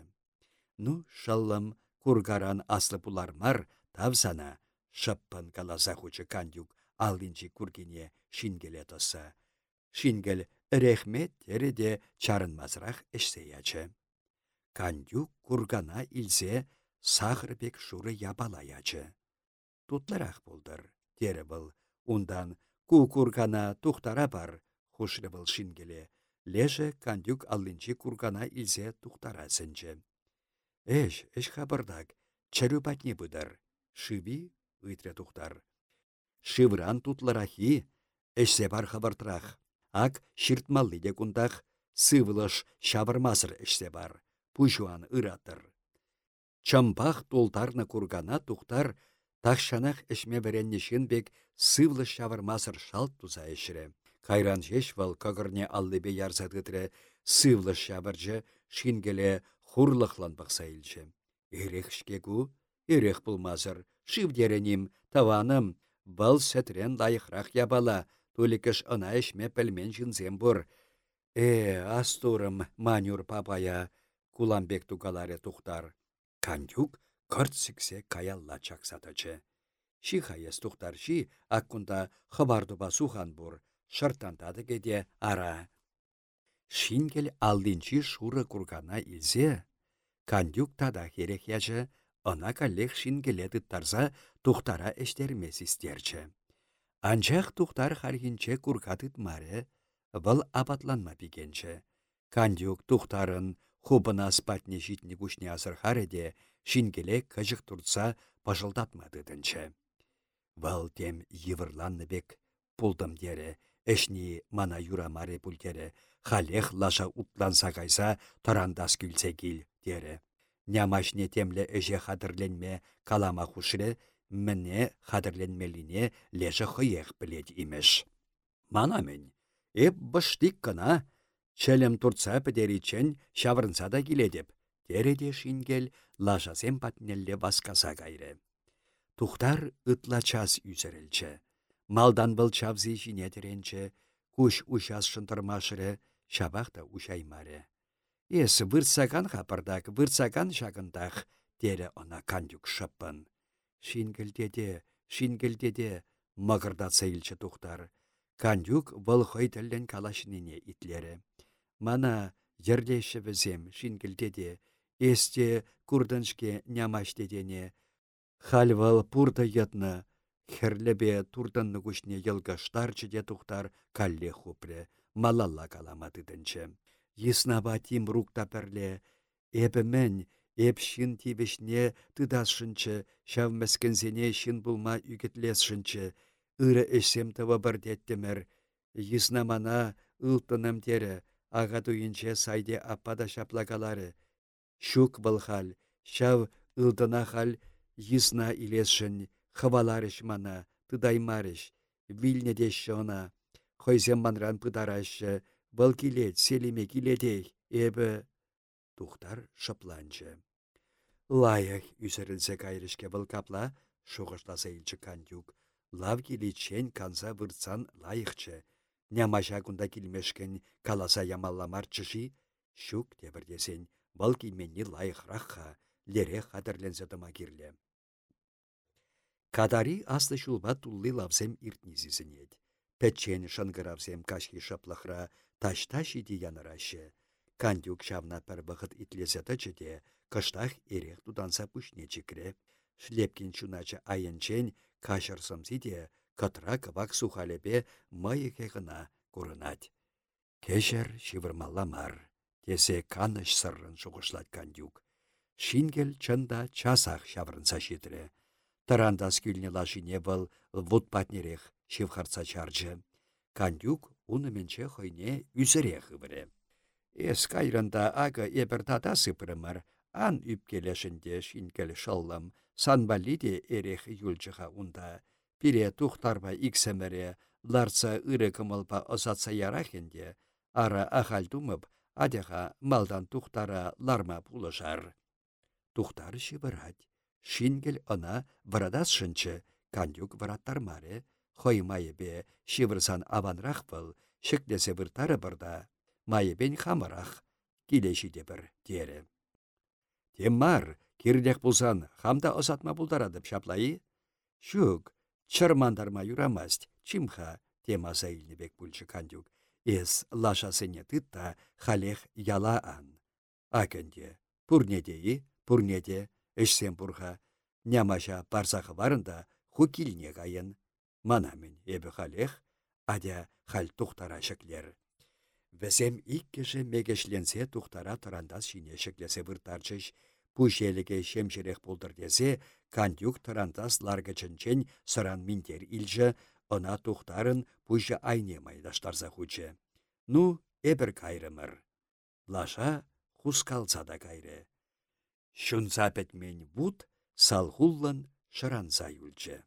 Ну, шаллым, кургаран аслы пулармар тавсана, шыппын каласа хучы кандюк аллинчи кургине шингеле тоса. Шингел рехмет тереде чарынмазырақ ішсеячы. Кандюк кургана илзе сахырбек шуры ябалаячы тутларах болдыр, тере был. Ундан куркана тухтара бар, хушлы был шингеле. Леже кандюк аллинчи куркана илзе тухтара сенче. Эш, эш хабырдак, чәрю патне бұдар. Шиби, үйтре тухтар. Шивран тутларахи, эшсе бар хабыртрах. Ак ширтмалли де кундах, сывылыш шабырмасыр эшсе бар. Пужуан ыратыр. Чампах толтарны кургана тухтар, Тахшанах эшме береннешін бек сывлы шавырмасыр шалт туза эшіре. Кайран жеш вал көгірне аллыбе ярзадгытре сывлы шавыржы шингеле хурлықлан бақса илчі. Эрех шкегу, эрех бұлмазыр, шивдеренім, таваным, бал сәтрен лайықрақ ябала, туликыш ына эшме пәлмен жынзем бұр. Э, астурым, манюр папая, куламбек тугаларе тухтар. Кандюк кыртсіксе каялла чаксатычы. Ши хайес тухтарши аккунда хабардуба сухан бур, шыртантады кеде ара. Шингел алдинчи шуры кургана илзе, кандюк тада херек яжы, ына каллех шингеледі тарза тухтара эштермес истерчі. Анчах тухтар хархинче кургатыт маре, бұл апатланма бігенчі. Кандюк тухтарын хубына спатне житні күшне азыр хареде, шингеле кыжық туртса пажылдатмады дінчі. Вал тем евырланны бек пулдым дере, эшни мана юра маре пултере, халех лаша утланса кайса тарандас күлсе кил дере. Нямашне темле эже хадырленме калама хушре, міне хадырленмелине леже хыех білет имеш. Мана мен, эп быштик кына, Чәлем турца пӹдериччен çаврынса да киледеп, Тереде шингел лажасем патнелле васкаса кайры. Тухтар ытла час. Малдан был чавзи жіне теренчі, куш ушас шынтырмашыры, шабақта ушаймары. Ес выртсаган хапырдак, выртсаган шагындақ, тере она кандюк шыппын. Шингілдеде, шингілдеде, мағырда цейлчі тухтар. Кандюк бұл хойділден калашныне итлері. Мана ерлеші візем шингілдеде, есте курдыншке нямаштедене, Хальвал пурта ятна, херлебе турданны күшне йылгаштарчы де тухтар калле хупре, малалла каламаты дінчі. Йыснаба тим рукта перле, эбі мен, эп шин тибешне тыдасшынчы, шавмәскінзене шин булма үгітлесшынчы, ыры эшсем тыва бардеттемір. Йыснамана ылтыным тере, аға туйынче сайде аппада шаплагалары. Шук хал, шав ылтына хал, илесшін, хаваларыш мана, тыдаймарыш, вильнеде шона, хойзем манран пыдарашы, бұл килет, селеме килетей, эбі, тухтар шыпланчы. Лайық үсірілсе кайрышке бұл капла, шуғышласа илчі кандюк, лав килетчен канса выртсан лайықчы, Нямаша кунда килмешкен каласа ямалламарчыши, шук тебірдесен, бұл килменні лайықраққа, лере қадырленсе тыма кирле. Кадари аслы шулба тулли лавсем иртнизисенет. Пәтчен шынгыравсем кашки шаплахра таш-таш иди янырашы. Кандюк шавна пір бұғыт итлесеті чеде, кыштах ерех туданса пүшне чекре. Шлепкин чуначы айынчен кашырсымси де, кытра кывак сухалепе майыке гына курынать. Кешер шивырмалламар, тесе каныш сыррын шуғышлат кандюк. Шингел чында часах шаврынса шетірі. Тарандас күліне лашине был вуд патнерех шевхарца чаржы. Кандюк менче хойне үзірех үбірі. Эс кайрында ага эбір тата сыпырымыр, ан үпкелешінде шинкел шаллам, санбалиде эрех юлчыға унда. Пире тухтарба иксемере, ларца ыры кымылпа озатса ярахенде, ара ахал думып, адеға малдан тухтара ларма пулышар. Тухтар шибырать. Шингел ына варадас шынчы, кандюк хой майыбе шивырсан аванрақ был, шеклесе выртары бірда, майыбен хамырах, де бір дере. Теммар, кирдек бұлсан, хамда осатма бұлдарадып шаплайы? Шук, чырмандарма юрамаст, чимха, темаса илнебек бүлчі кандюк. Эс лашасыне тытта халех яла ан. Акенде, пурнедеи, пурнеде, Эшсем бұрға, нямаша барсақы барында ху килне кайын. Манамен эбі халех, адя хал тухтара шеклер. Вәсем иккеше мегешленсе тухтара тұрандас шине шеклесе выртарчыш, пуш еліге шемшерек болдыр десе, кандюк тұрандас ларгачынчен сыран минтер илжі, ына тухтарын пушы айне майдаштарса хучы. Ну, эбір кайрымыр. Лаша хускалца да. Шунса пәтмен вуд салхуллан шаранса юлчы.